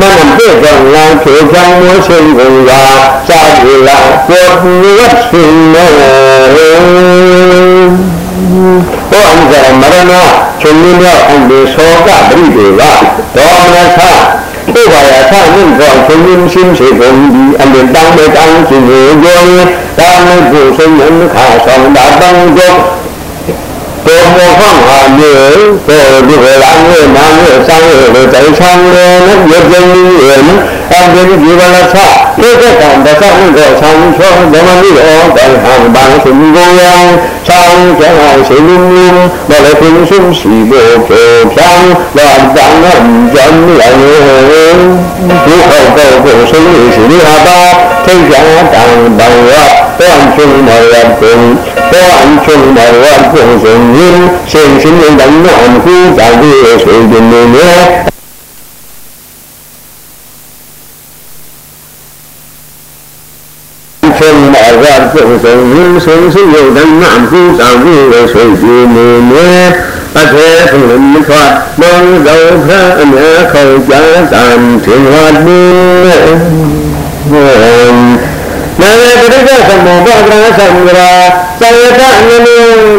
မနံပြေကံလံဖြေချံမောရှင်ကိုရာသာတိလာကိုဝတ်ရှင်မေဘောအံဇမရဏချုပ်မြတ်အံဒီသောကပရိဒေဝဒေါမနသ 不把呀，他们光从人心是公的，俺们当的当是有用，咱们不是人看上大当中。多么放下女，多如何男儿男儿三儿的在场的那越真人。 ဧကံဒကံတော့ဆောင်းချောဓမ္မနိရောတံဟံဘာသုမိကိုယံဆောင်းကျောင်းစေလူမူဘောလေပုစုစီဘောကေဖြံလောတံနံဇံလောယေဒုက္ခောဘောစေလူစီရိဟာပါထိတ်ကြတံဘောဝတောအံချုံမောယံပုတောအံချုံမောယံပုဇင်ယင်စေရှင်ဉ္ဇံနောဟံကုဇာတိစေတေနေ เป็นบาว่าพวกสงฆ์สงฆ์สุโยดังน้ำผู้สามผู้เลยสุจีมือเมื่อพระเทศนุนทอดมองเราพระเนื้อเขาจะตามถึงวัดเมื่อနာမေပရိစ္ဆသမ္မောပဒနာသံဃာသာယတအနု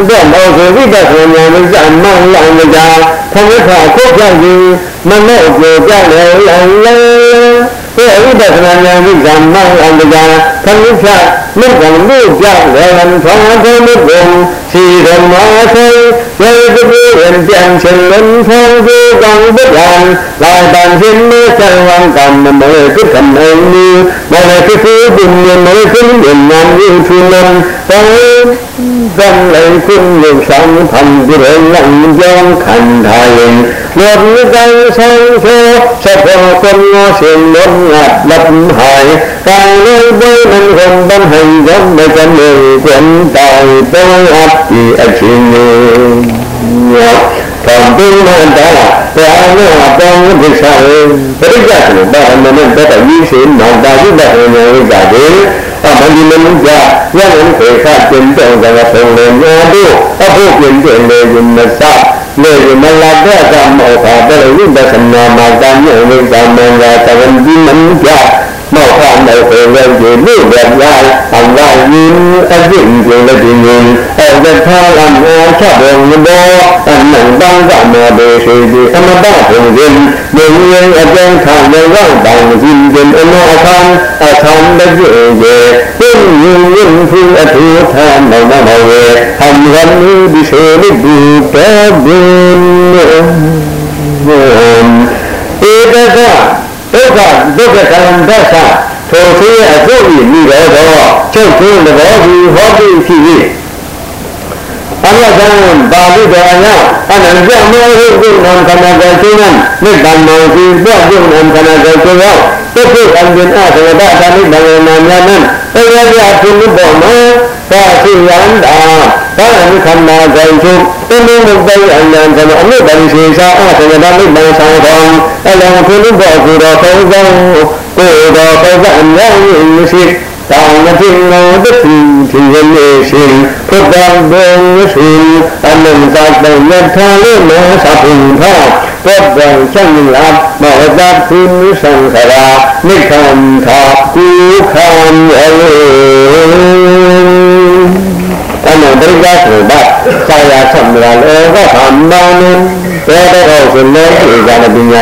ဒေမောဇဝိပဿနာမိစ္ဆမောလောင်ကြာခမခါကိုကြောင့်ရင်မမောကိုကြောင့်လည်းလောင်လေဝိပဿနာဉာဏ်မိစ္ဆမောလောင်ကြာ သမိစ္ဆမုခံလူပြလေံသာသေမုခံစီဓမ္မာသေဝေတပုဝံပြန်ချင်လံသောသူကံပဒံလာတံစိမေသံဝံကမ္မမေကုကမ္မေနိမေတိစုပုညမေကုညံနံဝိသုလံသံသံလေကုညံသံသံဒိရဏံယောခန္ဓာယေလောဘိကံသံသောသဘောကံမောစေလောငါလပ်ဟိုင်ကာယေဘေနมันคงบันให้ยมไม่กันเลยควนตายต้องอับอีอชินีทำเป็นมันตาแต่อันนี้ต้องพิจารณาปริยัติบ้านมันเป็นแต่ยี่สิบนองตาที่แบบนี้จะดีအမဒီမနုကြရရန်ခေခကျင့်တဲ့ကဆုံးလေညာတို့အဖို့ကျင့်တဲ့လေမစလေမလာတဲ့ကမောခတဲ့ဝိပဿနာမှာတန်မြင့်ဝိသမင်္ဂတဝန်ဒီမနုကြ မောဟမောဟဝေဒီလူဝရအံဝယင်းအကျင့်ကျင့်တဲ့ဒီအဝတ်ထားလမ်းအားချက်တော်ဘောအနန္တကမောဒေရှိဒီအမတဘုံရင်မြင်ရင်အကျဉ်းခံတဲ့ဝတ်တောင်ကြီးခြင်းအနောအခမ်းအခမ်းတဲ့ကျေပြင်းရင်ရင်ဖူအထူထာမောနမောဝေဟံရမီဒီရှိနိဘူတေဘုံဧတကဒု က္ခဒုက္ခကံဒသထိုသေးအဖို့ဤမိတော်သောချုပ်ကျင်းသဘောဒီဟောတိရှိ၏အလကံပါဠိတော်အယအနန္တမေဟုကုဏံခဏကချုံံနိဗ္ဗာန်မောစီပွတ်ကုဏံခဏကချုံံတုတ်ဖို့အံဒင်အသဝတ္တနိဗ္ဗာန်နာမြတ်နံတေရပြပုဏ္ဏဘောမ သာသိယန္တာဘာဝခန္ဓာဇေချုတိမုမပိအနန္တမအနုပရိသေသာအသဝတ္တနိဗ္ဗာန်သံဃံအလံကုဏ္ဏဘောကုတော်သုံးသောကိုယ်တော်သောအမြတ်ရှိတောင်းမသိနောတတိသိရနေရှိဘုဒ္ဓဘုံရှိအနန္တတယထာလေးမေသဗ္ဗံသာ ဘုဒ္ဓံချမ်းလာမောဒတိသံခရာနိခံသာကုခံယေအနန္တရိကဆိုတာစာယာသမရာလောကဓမ္မနံဘောတော်ဆိုလို့ဒီကနေ့ပညာ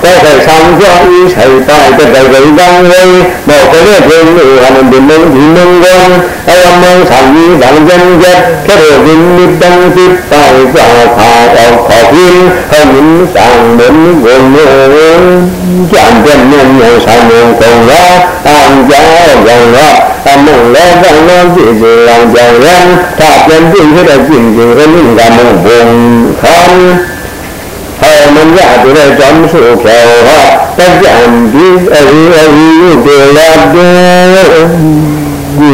တ်တယ်မြင်ထိုင်ထူထောင်ကံဘယ်လိုလုပ်ကံတော်ရမလို့ကြည်ဖန်တော်ကောပုံတော်မြင်တော်လာလိုက်တာဆိုမရမောဤမနလည်းတဆရရှိမိမင်းကိုလည်းရာလက်ရှိသာပညာရာသင်တို့ကိုဆိုတော်ကလုံးကိုတဲ့ဆိုင်ဆောင်ကြောဤဆိုင်တိုင်းတဲ့တဲ့ကံဝေမောကလေးပြုံးလို့အနန္တမင်းဒီမင်းကောအယမန်ဆောင်ဤဗံဇံကျက်ကဲ့ဝင်မြတံစိတိုင်ကြောခါတော်ခေါ်ပြီးဟောင်းဆောင်မင်းဝင်လို့ကြံတဲ့မြတ်မြတ်ဆောင်ကုန်ရောအောင်ကြောင်းရောရောအမုံလောကလောပြည့်စုံအောင်ကြောင်းရန်သာပြန်ပြည့်တဲ့ပြည့်စုံရင်းကမုံဘုံခံ ဟောမရတဲ့ကြောင့်ဆိုခေါ်ဟောတကြံဒီအရီအရီတေလာတေဒီ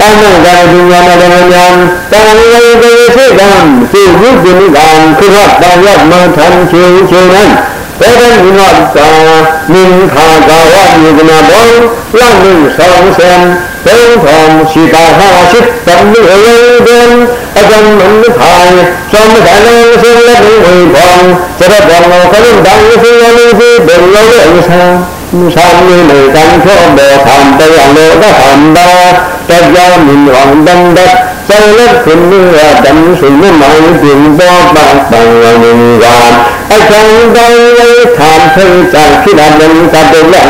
အနန္တဒုညာမလဉာဏ်တန်ဝေဒေသိကံသိဝိပ္ပိကံခရတံယမထံချေချေနံဘောဓမိနောတာမိခာကာဝမြေကနာဘောလန့်နှင့်ဆောင်ဆံဘုံထောင်ရှိတာဟာရှိတံလူရေဒံ အကံမန်ခိုင်သောမကလည်းဆေလက်ဝေဘောစရဘောမောခလုံးတံဆေယလေးစီဘယ်လိုလဲအဆံသာမေလေကံခောဘောသံတယလောကဟံတာတကြမိဝံတံတ သံလက်ခုနိယတံဆုမမောပိဘောပံပံဝံဝံအချံတော်ဝေခံဖိတံခိနမံသတ္တလံ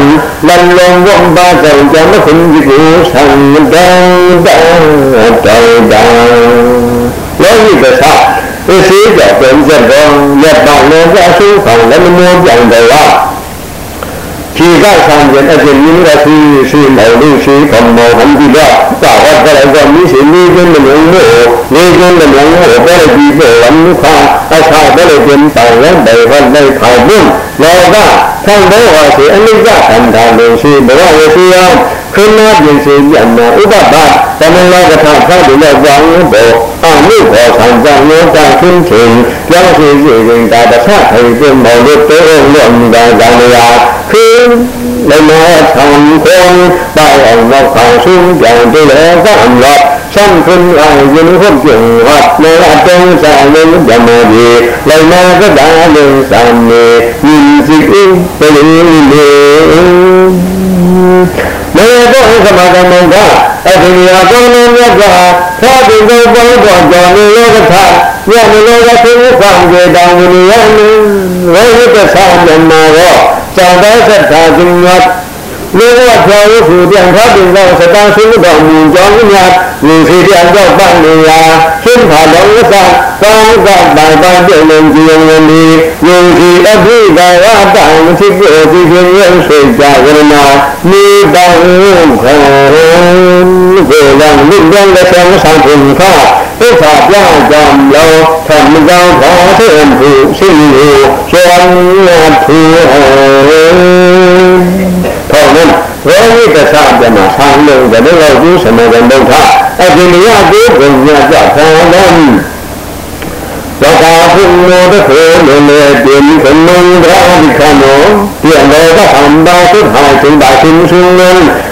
လံလုံးဝံပါဇံဇမခုန်ဒီကိုသံတံတံတောတံလောဟိတသအစေကြောင့်ပြန်ဆက်တော်လက်ပါလောကအဆုဆောင်လည်းမမောပြန်တော်ခြေကဆံကျတဲ့အကျဉ်းရရှိရှိမောင်လို့ရှိကမောဟန်ဒီ ก็มีสิ่งนี้เป็นหนึ่งโลกนี้เป็นหนึ่งโลกก็เลยดีเป็นวันลูกค้าอาชาก็เลยเป็นต่างแล้วใดวันได้ข่าวบุญแล้วว่าท่านได้ว่าสิอันนี้ก็ทำทางเดินชีบอกว่าเสียขึ้นมาเป็นสิ่งอย่างมาอุปบาทแต่เมื่อเราจะทำข้าวถึงเราวางบอกอ้าวนี่ขอสั่งจังเนื้อจังขึ้นถึงแล้วสิ่งสิ่งต่างแต่ถ้าใครเป็นหมอเลือดเต้นเรื่องการจังเลยขึ้นในมาทำคนได้ออกมาฟังซึ่งอย่างที่แล้วก็อันรับช่างคนไอ้ยินคนเก่งวัดในอาจารย์สายเล่นจะมาดีเลยมาก็ได้เรื่องสามเนยินสิไปเรื่อยๆไม่ต้องสมาธิมันก็အဒိယကောင်းမြတ်ကသာတိကောပေါင်းတော်ကြောင့်လောကထာညမလောကသိဥပ္ပံကျေတောင်ဝိနည်းဝိဝိတ္တသာဓမ္မာရောကြောင့်သောသတ္တာဇုညတ် လောကဖြာဝုစုပြန်ခတ်ပြီးတော့စတန်ဆုတော်မူကြောင်းမြတ်လူစီပြန်တော့ပန်းနေရာရှင်းပါလုံးဝသကောင်းကပိုင်ပိုင်ပြုံးလုံးကြည်ဝင်ဒီယုံကြည်အဖိကဝတ္တံဖြစ်ပြပြီးခြင်းရဲ့ဆွေကြဝရဏမိတံခောကိုယ်လုံးမြင့်တဲ့လက်ဆောင်ဆောင်ဖြင့်ခါ သစ္စာပြကြံလောသံဃာဘာသေမှုရှိကိုကျောင်းရထူထောင်းရောဝိတ္တသပြမဆံလုံးတည်းလောကုသမဂံဒုက္ခအကိလျာကိုဘုညာကြခံလုံးသောတာပုနောတခေလေလေတိကမံဒရာဝိခနောပြေလောကသံသာသုထာသိတာရှင်ရှင်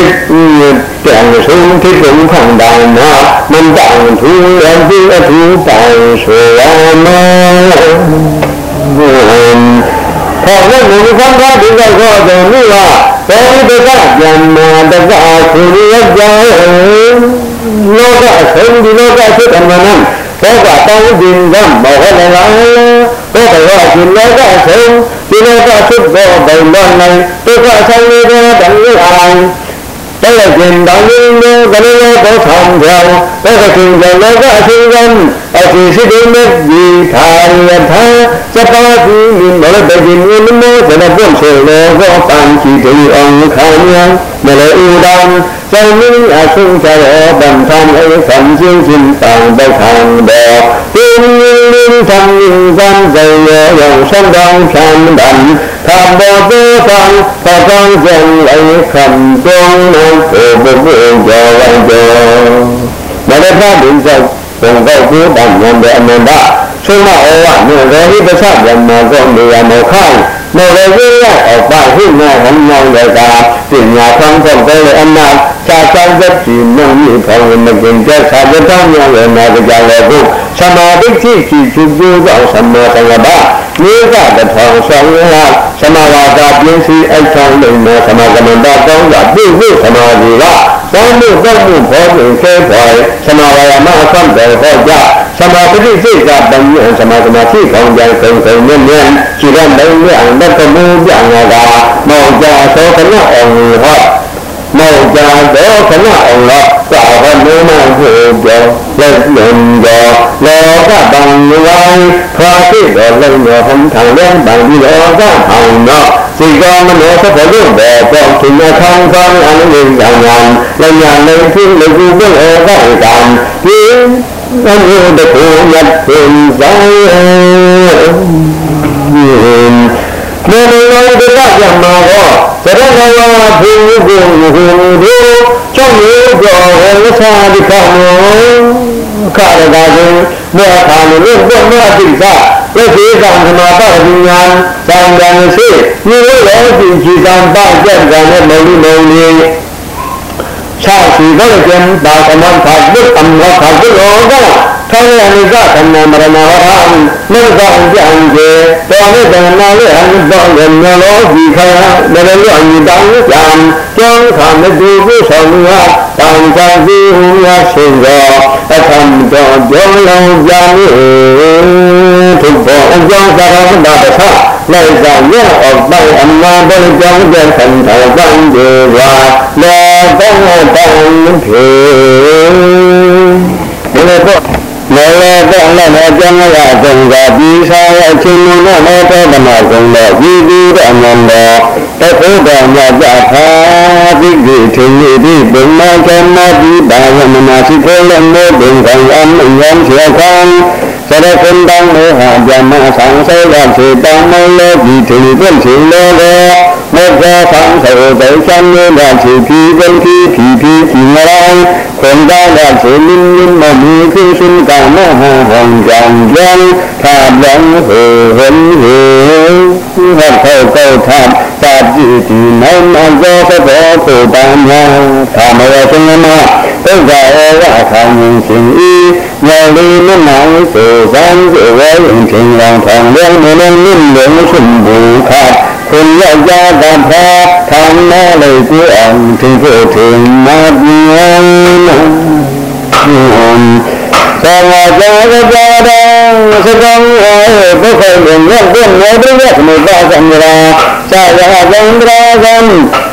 မောနောင်ကုဟောကံဒေရှိကိုညမေတန်ထံဘောပေါ်ဝံအပြန်ခံရမေခရုအခုလောကြည့်ကြည့်ခံကြံခြင်းနေဆုံးစိတ်ကိုခံကုန်တာတော့အောင်ချေရန်တန်တော့အကျဉ်းတန်ဖာပိကြံနေကြဆိုထိတ်တန်ဆုံးထိတ်ုံခံတာနာမန္တန်ထူရန်ဒီအထူးတန်ဆိုရမေခေါ်လို့လူကံကဒီကောတော့လူကဘောဓိတကပြန်မာတကသူရကြောလောကဆုံးဒီလောကဖြစ်တယ်မနံဘောကတောင်း din ကမောဟလလာဘောကရောဒီလောကဆုံးဒီလောကဖြစ်ပေါ်ဘယ်တော့နိုင်ဒုက္ခဆောင်နေတဲ့တန်ရအိုင် တောရခြင်းတောင်းရင်းကိုကလေးရောပေါ်ဆောင်ကြောင်းတောကခြင်းကြောင့်လောကအရှင်ကံအစီရှိတဲ့မြတ်ဒီသာရထာစပါတိမိမောတတိမိမောဇနပွန်ဆေလောကောပန်ချီတေအောင်ခံယံမလေဥဒံဇေမိအရှင်ချရောဗံသံဧသံရှင်ရှင်တံဒခံဒောပိနိလင်းသံဇံဇေယောယောသံတံခံတံธ linh thần dân dày nhẹ dòng sông đông sông đậm thập bộ tư phân và con dân lấy khẩm tương nên phổ bụng vương cho văn cho Mà đất pháp đến dòng cùng cầu cứu đẳng nhân đệ môn đạo သောဘုံကောက်ကိုတန်ဉာဏ်တဲ့အနန္တသုမဩဝမြေရေဟိပသဗမ္မောကောနေယမောခိုင်မေရေကြီးရအပဟိမေဟံမောရတာပညာသံသောပဲအနာသာသံသက်ဒီမုန်ဤဖောင်းမကင်ကြသာဝတ္တမြောရနာကြလေကိုသမာဓိရှိရှိသူပြုသောသမ္မာသံဃာမြေကတထောင်ဆောင်ရသမဝါဒပြင်းစီအိုက်ဆောင်လိမ့်မယ်သမကမန္တကောင်းတာပြည့်စုံသမာဓိကသောမှုသောမှုဘောပင်ဆဲဖွယ်သမဝါယမအဆံတော်ဟောကြ သမာပတိစိတ်ကပညံသမာသမာသိကောင်းကြဆုံးဆုံးနဲ့နဲ့ခြေကလုံးနဲ့အနတ္တမှုပြငါကမောကြသောခဏအောင်ဟောမောကြသောခဏအောင်လားသာဝနေမဟုတ်ကြောလက်လုံးကြောလောကတံဝိုင်းခါသိတော်လုံးတော်ဟံထံလည်းတံပြီးတော်ကဟောင်းတော့ စိတ်ကောမနောသဘောလုံးပေါ်ပေါ်သူမခံခံအနုဉာဏ်ဉာဏ်လည်းညာလည်းသူလူကူဘယ်ဟောကံဒီသံဃာတခုယတ်ပင်ဆိုင် မေမေလောကတကမှာဟောသရဏဝါဘုဟုဘုဟုတို့ကျောင်းရောကျော်ဝဆာဒီကမောခရကခြင်းမောခာလို့ဘောမောတိကလက်ရှိကံသမာပပညာသံဃာရှိဒီလိုရောဒီကြည်ကံပကြံကံနဲ့မောလိမောလိ ชาสีก็เลยเป็นบาสมันขาดบุตรอันว่าขาดบุตรโอ้ก็ทั้งนี้นี่ก็ทำนามรณะวรังไม่ก็อันที่อันเจตอนนี้แต่นาเรื่องต้องเงินเงินล้อดีใครไม่ได้เรื่องดังจามจ้องทำให้ดูผู้สอนว่าต่างจากที่หัวสิ่งรอแต่ทำก็จงเราจำทุกคนจงสารพัดประชา လိုက်သာရအောင်ပိုင်အမှန်ဘုရားကြောင့်တဲ့ဆံတော်ကံဒီဝါလောကောတံဖြေဒီလိုပေါ့မေလောကောလည်းအကျဉ်းရသုံးပါးပြီးစားရချင်းလုံးနဲ့မေတ္တဓမ္မဆုံးတော့ဤသူအနန္တတခုဓမ္မကြသာတိကိထေယတိဘုမကမတိဘာဝမနာစိခေလမေဘုံကံအမယံစေခံ စရကုန္တံမေဟဇမသံစေရစေတံမေလောကိထေပွင့်စေလောကောမေဃသံသောတေသံမေဒချေဖြီဝံဖြီဖြီဖြီဖြီမရံခွန်ဒါရချေမိမိမမီခိရှင်ကမဟံဟံကြံကြံသာလံဟေဟံဟေဟတ်ခောကောထသာတိတိနောင်မဇောသဘောကိုတံညာသာမောသင်္နမ ပုဂ္ဂဝဝခံရင်ရှင်ဤယောလီမမောင်စေဇံစေဝေရင်ခင်လောင်ထောင်လုံးမလုံးမြင့်လုံးရှင်ဘူခါခွန်ရကြတတ်သာခံမဲလေးကိုအောင်ထင်ဖို့ထင်မပြေနံ ကာမဇာကဇာတံသကံဟေပုခ္ခေညတ်တေမေတုယသမေသာသံရာသာယဟသံဒရာကံ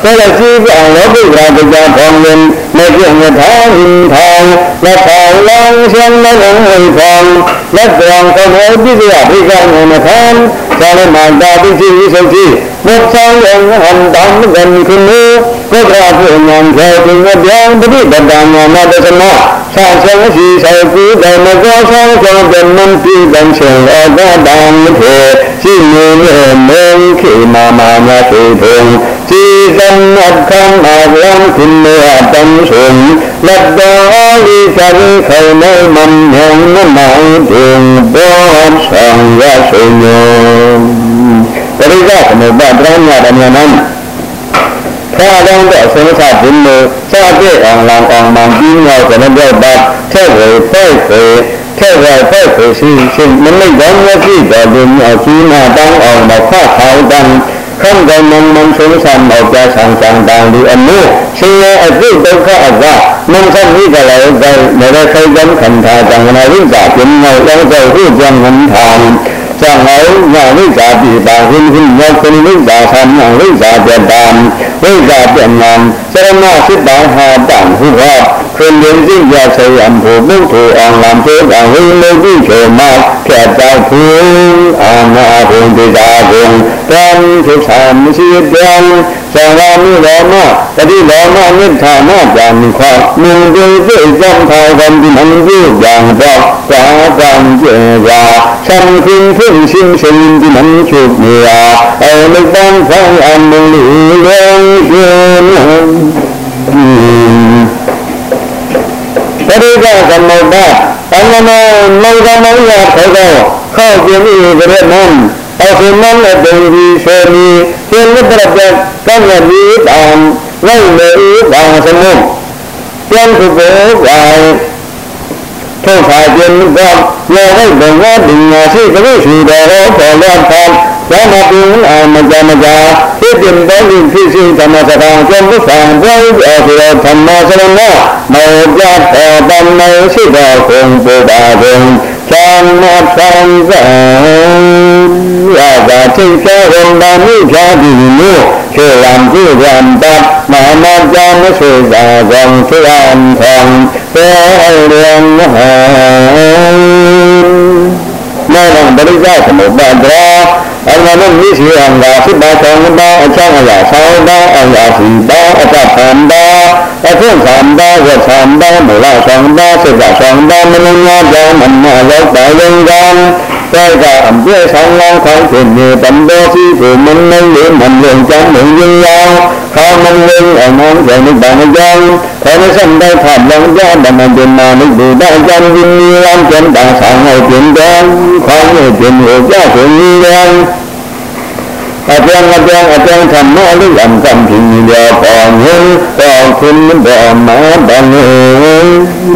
သေရစီကံလောကုရာတကြောင့်ဘောင်းလင်မေပြညထာဟိထောင်လက်ထောင်လောင်းရှင်းလည်းလုံးဝထောင်လက်တော်ကမေပိစယဘိကံနထံသာလမန္တာပိစီဝိသုတိမေသောယံဟံတံဂံခိနေ ကိုယ်ကပြဉ္ဉံခေတိဝပြောင်းပฏิပဒံနာတသနာသာသံရှိသောကုဓမ္မကောသောသောတမံပိတံချေဩဒတံထေရှိနေမေမင်ခေမာမာညသေထုံစီသံအခံအဝံခုမေတံသုံလတ္တောဝိသရိခေမေမံညံနမောတုံဘောသံယသုညောပရိသသမုပ္ပါဒရဏဓမ္မနံ ဖာလုံးတဲ့ဆုံးသဘုံလို့စတဲ့အောင်လောင်အောင်မှပြီးမြောက်ကလည်းတော့ပါထဲ့ဝေပိုက်ဝေထဲ့ဝေပိုက်ဝေရှိရှိမနိဒံမဖြစ်တော်သူမြောက်ကြီးနာတောင်းအောင်မဖတ်ထောင်တံခံကမံမံဆုံးသမောကြဆံစံတံဒီအမှုရှင်ရဲ့အတိဒုက္ခအကမံသမိကလည်းကမရခိုင်ကံခန္ဓာတံနာဝိဇ္ဇာပြင်းမြောက်တော့ဟုကြံဝန်ထာ စံဟောညဝိဇ္ဇာပိပါဟိဟိညောကုဝိဇ္ဇာသံညဝိဇ္ဇာတတံဝိဇ္ဇာတဏံစရဏစိတ္တဟာတံဟုဟောခွင်ရင်စိရဆေယံဘုမုထုအောင်လံပြေကဝိမေတိချေမဖြတ်တောက်ခုအာနာဘုံတိတာဘုံတံသုသံမရှိတံ သံဃာမိလောမတတိလောမနိဋ္ဌာနကြံခောမြင်တိစိတ်သံထာဝံဒီမံပြုကြံတော့သာကံကျေရာသံခိင်ဖွင့်ရှင်ရှင်ဒီမံချုပ်နေရာအမိတံသံအမလီရောရှင်ပရိကသမုဒ္ဒအမနောမေဃမေယခေသောခောပြင်းဤကြရမံ အခုမနဲ့တုံဒီဆိုမီရှင်မြတ်ပြတ်ကံရည်တံဝိမေဤဘာသမုပြန်သူဘောဝါထုတ်ခါခြင်းသောလောဘဘဝပညာရှိကလေးရှိတော်ပေါ်လာပါသောမပင်အာမကြမကြဖြစ်တင်တော်ရင်ဖြစ်စီဓမ္မစကားကျောင်းသံပွားအခေဓမ္မစရဏမောကြတော်တမေရှိတော်ခုံပူပါကုန်သံမသံဇံရ တာထိတ်သောဝန္ဒမိဖြာတိမျိုးခြေလံကြည့်ရံပတ်မမကြမဆွေသာကောင်ခြေလံထံသောလျံဟာမောပရိစ္ဆသမုပ္ပါဒရာအမှန်တော့မိရှိအံသာစိတ္တသံဃာအချမ်းအရာသာသာအရာစီပါအတ္တသံသာအထုသံသာဝသံသာမူလသံသာစိတ္တသံသာမနညာကြောင့်မနရောက်ပါယံကံ แต่ก็อําเภอของเราเขาเป็นเนื้อตําโดที่ผู้มันไม่เหลือมันเรื่องจังหนึ่งยิ่งยาวเขามันเรื่องอ่อนน้องใหญ่นึกบางยังพอได้สั่งได้ขาดลงยอดดังมันเป็นมานึกดูได้จังยิ่งมีลำจนต่างสางให้เปลี่ยนแดงของให้เปลี่ยนหัวเจ้าถึงมีแรง အပြန်အပြန်အပြန်သမောလိယံကံပြင်းလျောပေါ်ငင်းပေါ်ခွင်းပေါ်မှာဘန်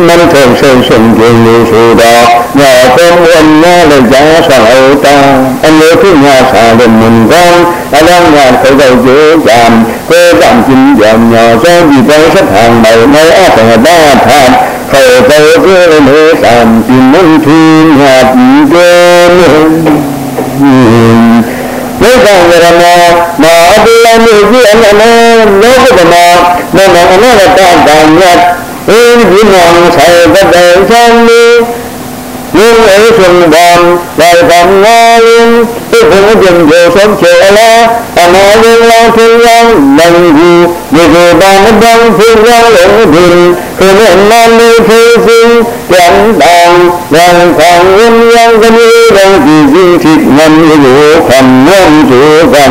မန်ထုံဆုံဆုံကျင်းလို့ဆိုတော့ညောကုံဝန်နာလည်းကြာဆောင်တာအလို့ခုညဆောင်တဲ့မွန်ကောအလောင်းရခေါ်တော့ကြည်ကြံကိုယ်ကံကျင်းကြညောစောဒီပေါ်စထံမေမေအပ္ပဒါထံခေါ်တော့ကြည်လို့သံပြင်းမွန်ထူညပြီးတယ် ဒုက္ခဝရဏမာတိယမိကြည့်အနမေလောကဓမ္မမမအနရတတံညတ်အင်းဒီမောဆိုင်တတေသံမီ ယုံအေရှင်ဗံဝေကံဝါယင်သိဘုံကျင်ကိုဆုံးချေလာအမေယင်လောသင်ယံလံကူမြေကိုပါမတံဖူရောလုံးဒင်ခုနမမေဖေစီပြန်တံရံခံယံယံကမေရံဒီစီတိမန်ယေခံယံသူကံ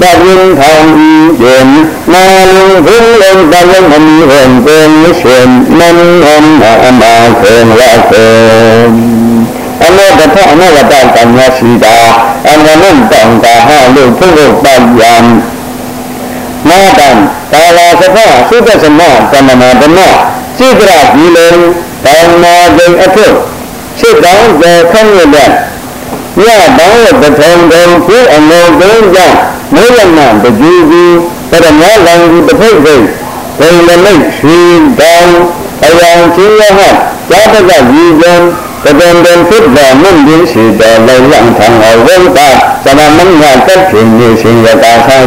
တိမထံကံတောလောမယံယံစဉ်တရင်ထောင်ဤယင်နာလုံဘုံလုံတယံမီဟံပေရှင်မန်ဟံအမခေဝခေအမေတထအနဝတကံယရှိတာအနနံတံကာဟလို့ဘုလို့ပယံနာတံကာလာသဖသုတ္တသမကမ္မနာဓမ္မစိကရဒီလေဘာနာဒိအထုစိတ်တော်ကျေခံရတဲ့ ညတောင်းရဲ့တထုံထုံဖြစ်အမေကုန်းကြောင့်မေရဏပကြည်ကြီးပရမောလံဒီတဖိတ်ဖိတ်ဘိလမိတ်ရှိတောင်းအယံချင်းရဟသာတကကြီးကျ န်တပင်ပင်ဖြစ်တော်မင်းကြီးရှိတော်လည်းလံထံတော်ဝိတာသမမင်းရတက်ဖြင့်နေရှင်ရတာဆို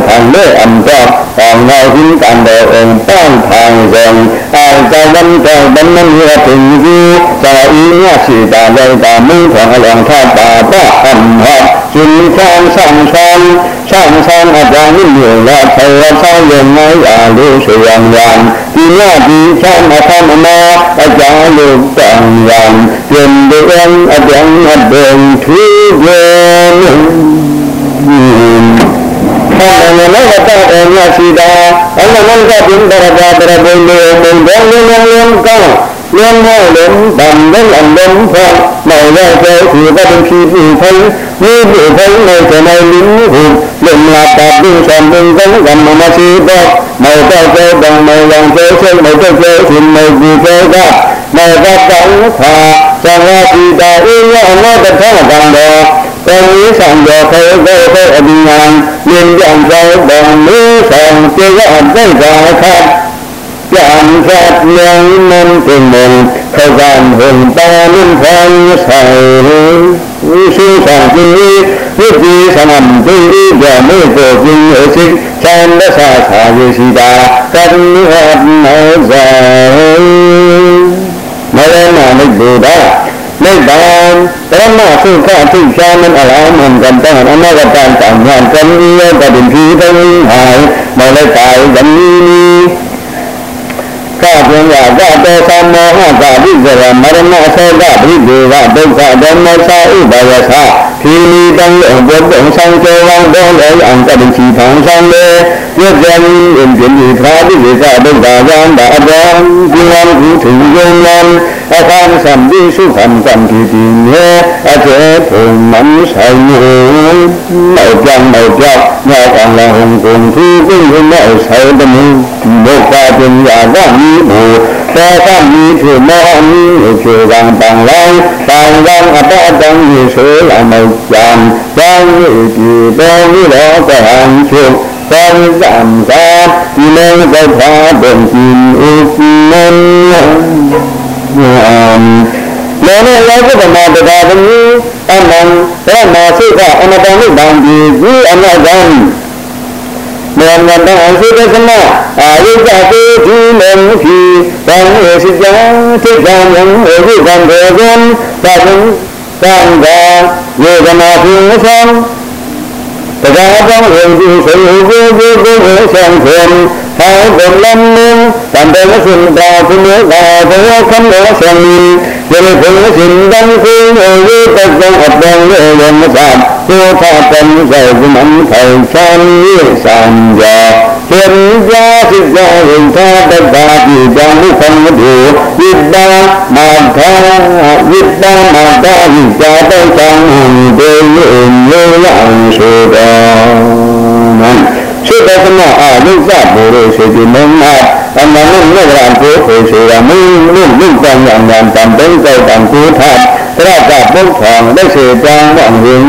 င်ထံလေအံတော့အောင်ငေါဟင်းတန်တော်အောင်ပန်းထံဆောင်အာဇဝံတော်ဗမင်းရတင်ကြီးသာဤမြရှိတာလည်းတာမင်းထောင်အလံထတာပါအံဟောရှင်ချမ်းဆောင်ဆောင်ဆောင်ဆောင်အပန်းမြေလာဖောဆောင်ရမိုင်းအားလို့ဆိုရံရံဒီညဒီချမ်းအသမမောအကြောင်းလို့တန်ရံပြင်တဲ့အပြန်အပင်ထူးရဲ့ဘာမနောကတအမြစီတာအလမန်ကပြင်ဒရကြဒရဘိလေမန်ဘောလလလ မ်ကောလမ်မောလမ်ဗံလမ်အလမ်ဖောမောရကျေဒီကတဖြီဖြီဖိုင်မြေဒီဖိုင်နေကနိုင်လင်းဟုလမ်လာတာပိသံဘင်ကံကမ္မမစီတော့မောတော့ကျေဘံမောလံကျေဆေမောတော့ကျေရှင်မောဒီကျေကမောကတံခါသံဃာတိတာဣယ အနောတထကံတော်တန်ကြီးဆောင်တော်ခေခေခေအဒီညာမြင်ကြံသောဗံလေးဆောင်တေကအတိတ်ကခတ် chẳng phát nhân nên tình mình khâu gian hùng ta nên phong sai sư sản chi nhất chi sản hầm chi và mê cổ kinh ở sinh chan đã xa xa như si ta cân hoạt nói dài nói lên là mình bù đó နိဗ္ဗာန်ပရမသုခသုရှာမန်အလားမန်ကံတံအနာဂတံတံညာကံယောတတိပိတံဟိုင်မောလကာယဇမီက ပညာကတောသမောဟတာဝိဇရမရဏသောကပရိဒေဝဒုက္ခဓမ္မစာဥပါယသာခီလီတံယောဘုဒ္ဓံသံဃေဝံဒောလေအံတတိချီထံသံလေယဇံအင်ပြင်းဒီသာတိဝိသဒုက္ခယံတာအဘောဒီဝံကုထုယံနံ အခမ်းသံဒီစုခံကံဒီဒီမြေအကျေထုံမန်ဆိုင်ယမောကြောင့်မောကြောင့်ညောကံလဟုံကုန်သူကိယမောဆိုင်တမူမောကပညာကမိဘူသောကမိဖြစ်မောအမိခြေကံပံလောင်းပံလောင်းအပတံယေဆိုလမောကြောင့်သံဃိတိတောဝိရောကဟံချုပ်သံသံသာဒီမေသစ္စာဘုံကြည်ဥပ္ပမံ လောနဲ့လောကဓမ္မတရားသမီးအမှန်ဓမ္မစိတ်ကအမတန်လို့တန်ပြီးဒီအမတန်မေနတအစိတသမအာယုကတိဒီမေခိတံဝေစိတံသိက္ခာယံဝေဇိကံဒေဇံသဗ္ဗံသံဃာယေကနာပိသံ တရားပေါင်းဝေဒီစေဟုကိုကိုကိုဆံခွန်ဟောဗလမ္မတံတေစင်တာသုမေသာဘောခံမေဆံယေရခေစင်တံကိုဝေတဇံအပံလေယမသာသောတာပံဇေဝမံထိုင်ချံယေစံကြော ရှင်ကြစိတ်ကြောင့်သာတ္တာတိကြောင့်ခံတုဝိတ္တမာထာဝိတ္တမာတာဝိဇာတောသံဒေယမျိုးရဆိုတော်မံစိတ်သမအာလုဇဘိုရစေတိမမအမနုနဂရံကိုခေစေရမင်းလူလူတန်ယံယံတံတုံးတောတံကိုထတရကပုတ်ထောင်လက်စေတံဝံဝင်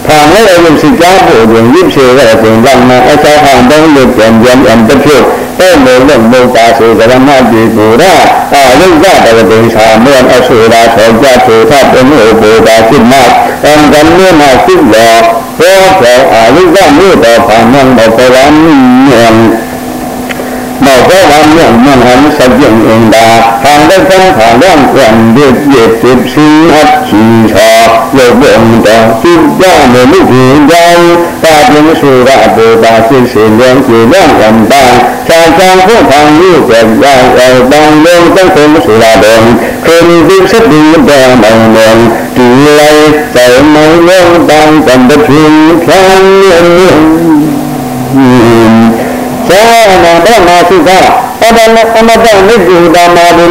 မှုผ่านให้เราเป็นสิจ้าผู้ดวงยิบเชื่อว่าเป็นยังมาไอ้ชาวทางต้องหลุดเปลี่ยนยันยันตะเพียวต้นโมเรื่องโมตาสุสรมาจีปูราอาเรื่องญาติเป็นชาเมื่ออสุราสองญาติถ้าเป็นโอโบตาขึ้นมากตอนกันเมื่อมาขึ้นหล่อเพราะแถวอาเรื่องญาติเมื่อต่อผ่านนั่งบอกไปวันเมือง မောကဝမ်းမြောက်မှန်ဟန်စကြင်အင်တာခံတဲ့ကံခံတဲ့ကံဒီရဲ့ဖြစ်စီအပ်ချီသာရုပ်ပုံတော်သူကြမယ်လို့ဒီကြောင့်တာပြင်းဆိုရဘူတာဖြစ်စေလျံကျေလျံကံတန်ချာချာဖို့ခံယူကြကြောင်းတော်တန်လုံးသုံးဆုံးဆိုရတော့ခေဒီဒီစက်ဒီတော်မောင်မောင်ဒီလိုက်စေမောင်လုံးတန်ကံတဖြင်းခံရ သောနာတနာစုကအတနအမတနိဂုတမာတိ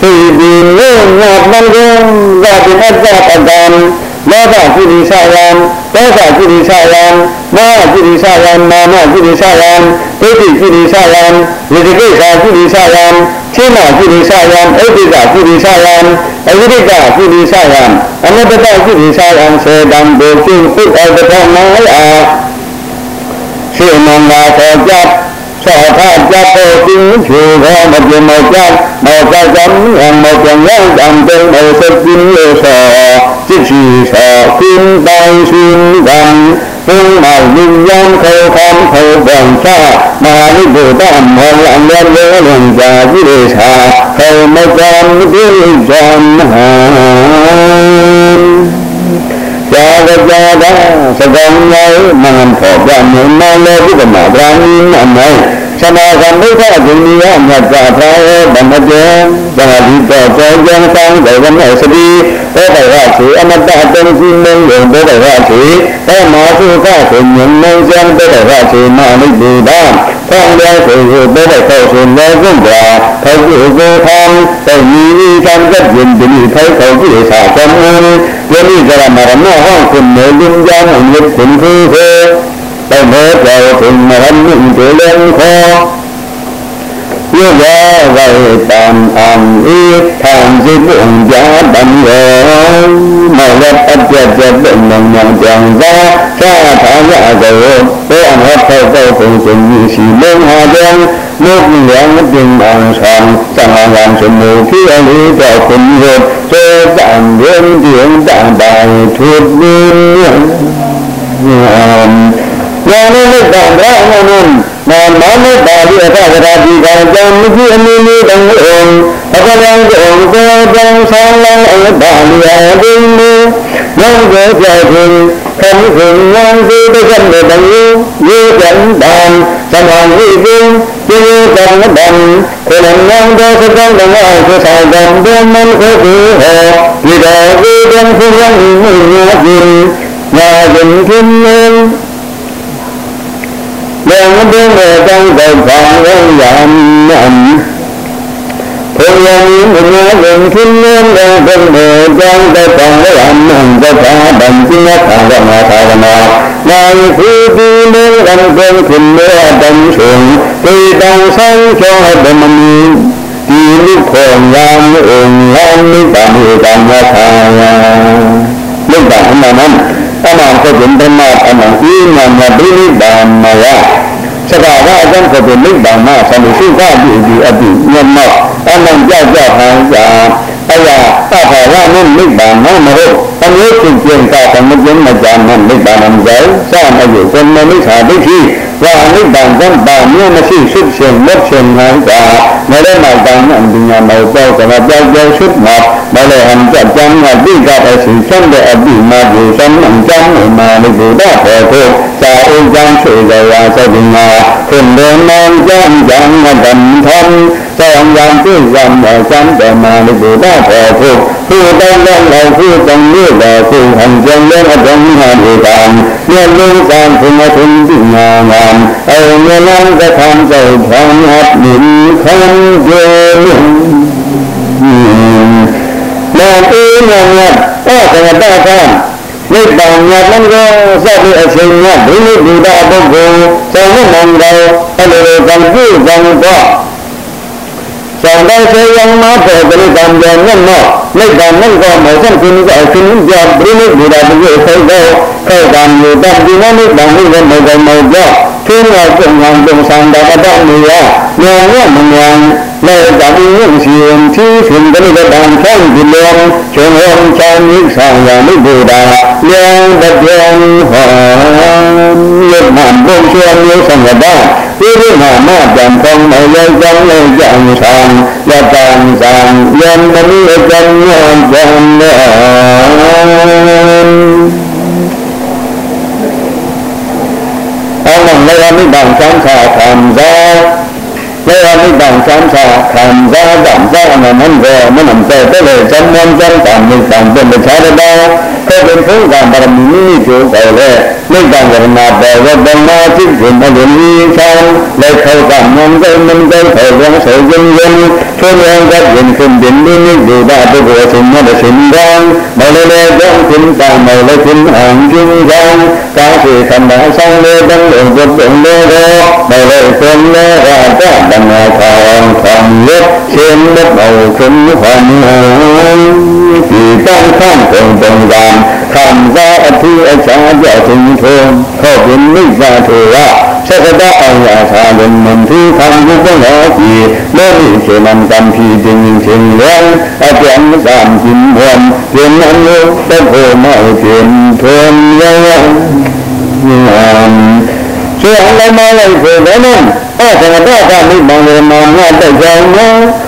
သိဒီလေညပံကုဇာတိအတ္တပဒံလောကကုရိသယံဒေသကုရိသယံမောကုရိသယံနာမကုရိသယံဒိဋ္ဌိကုရိသယံဝိဇကိသာကုရိသယံချိမကုရိသယံဣတိကကုရိသယံအဝိရိကကုရိသယံအနတ္တကုရိသယံစေတံဒေကိသုအတ္တနာယရှင်မင်္ဂလာသောကြ သောထာကြပေါ်ခြင်းဖြူသောမပြမောကြမောကကံဟံမောကံယံတံတေမောစကိယောသောจิตရှိသောကိဉ္တိုင်ရှင်ကံဘုံမလူယံခေခံခေဗံချမာလိဘုဒ္ဓမောလံလေလေလံဇာတိရေသာခေမကံတိဇံဟံကြာကြကြာတာသကံယောမံဖောပြမြင်မလောကုတမဗราမိနမေသမာကံဒုက္ခဂုဏီယမြတ်စွာဘုရားဗမတေဇာတိတောကြောကျန်ဆောင်ဒေဝမေစတိသောတရချေအမတတံစီမင်းယံသောတရချေသောမာစုကဆိုမြင်မင်းစံသောတရချေမာနိဗ္ဗာန်ဖောင်း သမာကမုခဂုဏီယမြတ်စွာဘုရားဗမတေသာဓိတောကြောင့်ကောင်းဒေဝမေသတိသောတဝသေအမတ္တအတ္တစီမံယောသောတဝသေသောမာသုခသေမြင်မေဇံသောတဝသေမအနိဒေတာသောမြေကိုသောတဝသေမေဇံကြာသောကုသေခံသောမိနိသံကပ်ယင်တိထိုက်သောကိသာသမုယမိကရမရမောဟံကုမေလင်ဇံအမြတ်ကုသေ တမေကောကုမရမိတေလံခောယောဂဝေတံအံဣထံစိပုံဇာတံရောမောလပတ္တဇေပုံနံယံဇံသာသာထာယကဝေပေအမောဖောတောကုံစီစီမေဟာဇံလောကီယံတင်ပံသံသံဃာံသမုခိအလေတောကုံရောသေတံဝေတိယံတံပါထေတုယံ ညာနိမိတ်တံဗြဟ္မဏံနာမနိပါဠိအပ္ပဒရာတိကံကြံမြစ်အနိမိတံဟောအပ္ပဒံကိုကိုကြံဆောင်လံအပ္ပလျာဒိမေယောဂေကြောင့်ခံစဉ်ဉာဏ်စေတကံတံယေကံတံသမံဝိပင်ပြေကံတံခလံယံဒေသကံတံအသသာကံဗေမံခေတိဟောဝိဒေဝိဒံသုယံမိညာတိညာယံကိမေ လည်းမတင်းတဲ့တောင်းတဲ့ဘာဝရံနံဘုရားမင်းမြတ်ဝင်ခင်းနေတဲ့ဘုရားတောင်းတဲ့ဘာဝရံနံသဘာဗံစိနခါရမသာရမနာယခုဒီမေရံဘုခင်းနေတံဆုံတေတံဆောင်ချောဓမ္မမီဒီလူခေါ်ရံအုံလမ်းမိတ္တမေတံယထာယမိတ္တအမှန်မှန် အမှန်ကိုဘုံဓမ္မအမှန်ဤနာမပိဋိဒါမယစကားကအကျံကိုနိဗ္ဗာန်မှာသံသုခတိဒီအတိညမောအမှန်ကြောက်ကြောက်ဟန်စာအရာသဘာဝနဲ့နိဗ္ဗာန်မှာမဟုတ်အမျိုးချင်းချင်းကသမကျင်းမကြမ်းနဲ့နိဗ္ဗာန်မှာစာမယုကမမိစ္ဆာဒိဋ္ဌိ ဝါနိဗ္ဗာန်ကံပါမြို့မရှိရှိရှင်လက်ရှင်ဟန်စာမရမတန်အန္တညာမောတောကမပြောက်ပြောက်ရှိမှာမလဲဟန်ကြကြမ်းမှာတိကအစီဆံတဲ့အပိမာဒီသံအံကြမ်းမှာလိဘုဒ္ဓဘောကိုစာအုပ်ကြမ်းဆွေကြရာသတိမှာခွင်တော်မှန်ကြမ်းကြမ်း မတန်ထံသောယံပြည့်ရံတဲ့စံတမလိဘုဒ္ဓဘောကိုသူတောင်းတော့လောက်သူတောင်းလို့တော့သူဟန်ကြံလည်းအတော်ကြီးဟာဒီကံမျက်လုံးကံဘုံထုံတိနာငံအယမျက်လုံးကခံကြောက်ခံဟတ်မြင်ခံကြမောအေးမြတ်မြတ်အဲ့ဒါကတတ်ခံနိဗ္ဗာန်မြတ်လမ်းကိုစတဲ့အချိန်မြတ်ဘုရားဘုရားပုဂ္ဂိုလ်သောမနံတော်အဲ့လိုကံပြုကံတော့ ဆောင်တဲ့ဆေးရုံမှာပေါ်တဲ့ကံကြောင့်နဲ့တော့နိဗ္ဗာန်နဲ့တော့မောစံကုနိကအရှင်ပြဘုရားဘုရားပုဂ္ဂိုလ်ဆိုတော့ခေတ္တမျိုးတတ်ဒီနိဗ္ဗာန်နဲ့မောကမောတော့ သင်္ဃာကျုံငံကျုံဆောင်တာတတ်နေရဉာဏ်နဲ့မဉာဏ်နဲ့တမင်းရှင်ဖြင်းရှင်တဲ့တန်ချမ်းဒီလုံးကျုံဝံချမ်းမိဆောင်ရမိဘုရားဉာဏ်တပြောင်းဟောမြတ်မဘုံချေမျိုးဆောင်တာဒီလိုမှမတန်ပေါင်းမရောက်ကြောင်းလည်းကြံဆောင်ရတန်ဆောင်ယံမနည်းကံညံ ကြံတော်မေယမိတံသံဃာခံစားမေယမိတံသံဃာခံစားတံသာမနံဘောမနံတေတေသမ္မံသံဃာမိတံတေမချာရတော ခေတ္တဖုံကံပရမီနိကျိုးပေါ်လေမိတံကရဏဘောဝတ္တနာจิตရှင်မလီချံလက်ခောကမံတေမံတေခေဝံစေယံယံထွန်းရန်ကရင်ခင်ဒင်းနိဒုဒပုဂ္ဂိုလ်ရှင်မလရှင်ကံမလလေကြောင့်ခင်တံမလခင်အံရှင်ကံကာသေခန္ဓာဆောင်လေတံလုံဝတ်တုံလေရောမလေသွန်လေရာတတနာခေါံခံရရှင်မမောခင်ဟံဒီတံခံတုံတုံကံ ခံသာအထူးအချာကြခြင်းထုံခောပြနိစ္စထေရသက္ကတအောင်ရာသာလုံမန်သူခံမှုပလောတိမေရိစေနံတံဖြီတင်ခြင်းလံအပြံသံခြင်းဝံယနံလောတဘောမောခြင်းထုံယောဆိုအလုံးမလိုက်ဆိုလည်းနဲ့အဲ့ဒါကတော့ကမိမောင်ရမောင်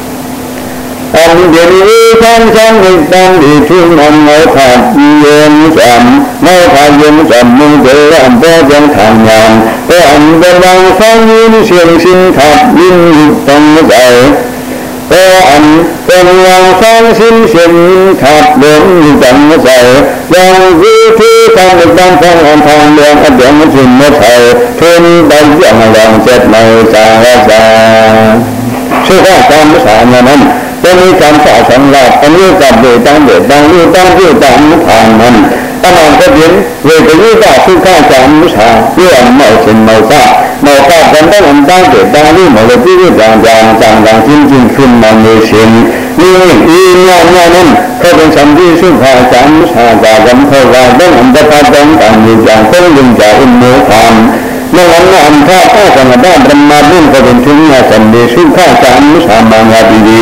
အထောက်ပုရိသဘယ်စေကမှာဒုက္ခရောအဲ့ဒါကတော့ကမိမောင်ရမောင်မြတ်နဲ့သံကြောင့်နော်အာယံပြုနိဗ္ဗာန်အမြဲတမ်းတော့တန်တဲ့အာယံပြုနိဗ္ဗာန်တဲ့တရားတော်အာယံပြုနိဗ္ဗာန်အနိမိကိုကိုပြုတော့တယ်လည်းလည်းဗာမနထာမရှောရဟံအံဒီနီသံသံဝိတံဒီထုမမောခတိယံသံမောခယံသံမုဒေယံဘောဇံခံယံတောအံဒလံသံယင်းရှင်ရှင်သတ်ယင်းတံဇေတောအံသံယံသံရှင်ရှင်သတ်ယင်းတံဇေယံဝိသေသံတံသံအံသံယံအတ္တမရှင်မေထေထုံတံကြံလံစက်မေသာဝဇာသုခကံမသာနံတဏိကံသဆောင်လာအမျိုးကပြေတန်းတဲ့တန်လို့တ เป็นคำสาสำหรับอันนี้กับเดตังเดตังนี้ตั้งที่ตั้งทางนั้นตลอดก็ยินเวทนี้ก็คือข้าจามุชาเพื่อไม่สินไม่ทราบไม่ทราบกันต้องตั้งเดตังนี้หมดเลยที่จางจางจางจางจริงจริงขึ้นมาในสินนี่อีเงี้ยเงี้ยนั้นเขาเป็นสัมผัสสุขาจามุชาจากกันเขาว่าต้องอันตรายต้องต่างมีจางต้องยิงจากอินเดียความเมื่อวันนั้นข้าพเจ้าสมณะบรมมาบุญก็เป็นทุนงานสันเดชุข้าจามุชามังยาดี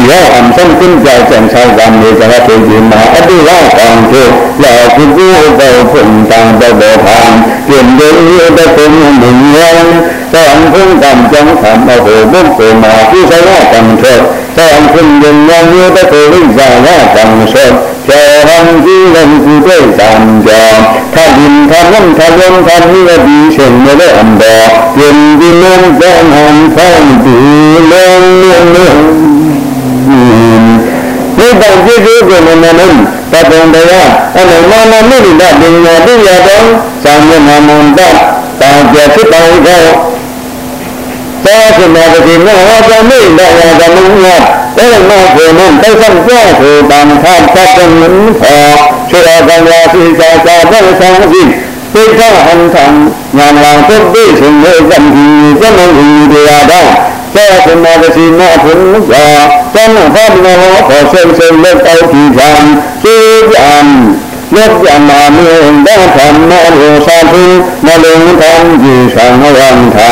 ดีที่เราอันสังขึ้นใจแจ่มใสกันในจังหวัดเชียงใหม่อดีตว่าการเที่ยวแล้วคือผู้เบาผลต่างเบาทางเปลี่ยนเดินเรือได้เป็นหนึ่งยังสอนพึ่งกำจังทำเอาโหบุกโสมาผู้ใช้ว่ากันเถิดสอนพึ่งยังยังเรือได้เป็นวิจารว่ากันเถิดเจ้าหันที่เล่นคือด้วยสามจอมถ้าดินถ้าน้ำถ้าลมถ้าเรือดีเช่นไม่ได้อันดอเย็นดินน้ำแจ้งหันฟ้องดีเลื่อนเลื่อนเลื่อ นဒီတန်ကြည့်ကြည့်ကိုလည်းနည်းတတ်တယ်တရားအဲ့လိုမာနမိရိဒပညာတိရတော့ဇာမျက်နာမန္တတာပြဖြစ်ပါဦးသောသာသနာ့ဒီမေဟောတမိဒယာဓမ္မညအဲ့မကိုနံတိတ်ဆောင်ကြကိုတန်ခတ်တတ်တယ်ဟောခြေတော်ကံရာစီစာစာဘယ်ဆောင်စီသိက္ခာဟံသံညာလာသုတ်သိရှင်မေဇံဒီဇမံဒီတရားတော်သာသနာ့ဒီမေဟောသမ္မာဖတ်မောခေါ်ဆင်းဆင်းလက်တောက်ဒီကံစေကြံလက်ကြမာမေဒသံမောသာသုမလုံထံဒီသံဝံထံ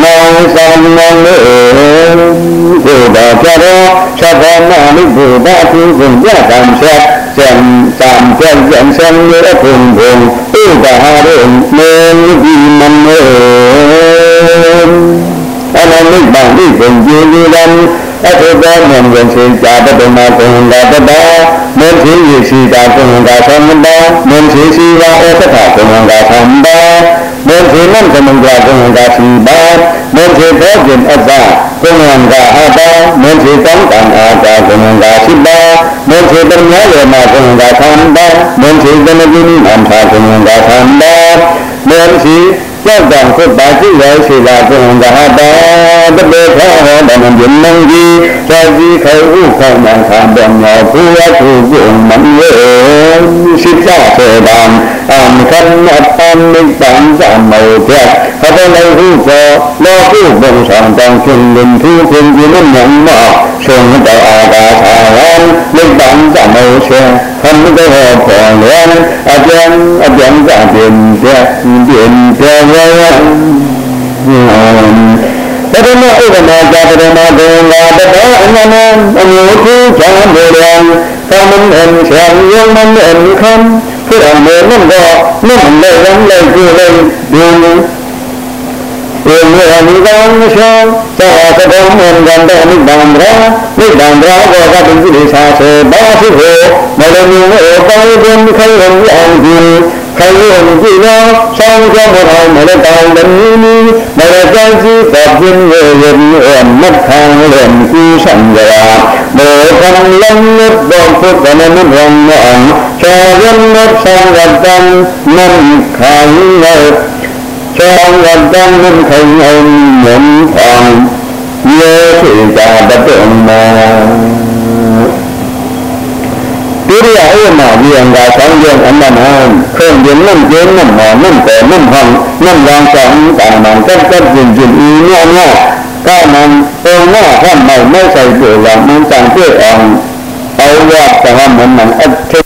နောသံမောလေဘုရားကြရောသဗ္ဗနာနိဘုရားသူကိုကြတံဆက်ကျံတံကျံကျံဆံရဖုံဘုံဥဒါရေမေဒီမမေအနမိတ်ပံဒီပင်ကျေလံ အထုသောမံဝင်စေကြာပတမကုံလာတတမင်းစီရရှိတာကုံကသမန္တမင်းစီစီဝါဩသထကုံကသံတမင်းစီနံသမန္တကုံကစီပါမင်းစီသောကျင်အပ္ပကုံကအပ္ပမင်းစီကောင်းကံအာကာကုံကစီပါမင်းစီပညာယေမကုံကသံတမင်းစီသနဂိနိအံသာကုံကသံတမင်းစီ ကြောက်တံခုပါတိရောရှိလာကုံကဟတာတပေခောဟောတမဉ္ဇမံကြီးသောကြီးခေဥခောမံခံပညာဘုရားသူကုံမံယေရှိကြစေတံ အံခန္နတံမိတံသမောပြဟတလေဟုသောလောကုဘုံဆောင်တံရှင်လင်သူရှင်ဒီနမံမရှင်တအာဂါသာဝံမိတံသမောရှင်ခန္ဓေဟောပေါ်လျံအကျံအကျံကြပြင်ပြပြင်ပြရောပရမဥပမာကြပရမဘုံလာတတော်အနန္တအမျိုးခုချမ်းမေရံသမန်အံချံယမန်အံခံ ဖုရမေနံတော့နံလေရံလေကိုလေဒုံေ မေအမိကံရှောသာသတောမန္တန္တနိဗ္ဗာန်ရာနိဗ္ဗာန်ရာဘောဂတိစိသာစေဘာသုဟေမလမီမေတောင်းပင်ခိုင်ရံအောင်ဒီခိုင်ရံကြည့်သောဆောင်းကြောင့်ဘောမလတောင်းတမီနီမလတောင်းစီသပြင်းရရအမတ်ခံရံကူစံရာမေခံလံနတ်ဘောဖုတနမဘံမံချာရံနတ်သံဃတံနံခံရ trong gần trong năm thành ông nhẫn phòng nhớ sự cả bất tượng mà Tuy nhiên mà viên và sáng viên anh làm hơn Không đến năm chuyến năm mỏ năm cổ năm hồng Năm vàng trọng cả mạng cách cách dình dình ý nhau nhau Các mạng ôn ngõ khoan màu mây xây bữa lòng mong chẳng tuyệt ổng Âu quạt cả hàm hẳn mạng ất thích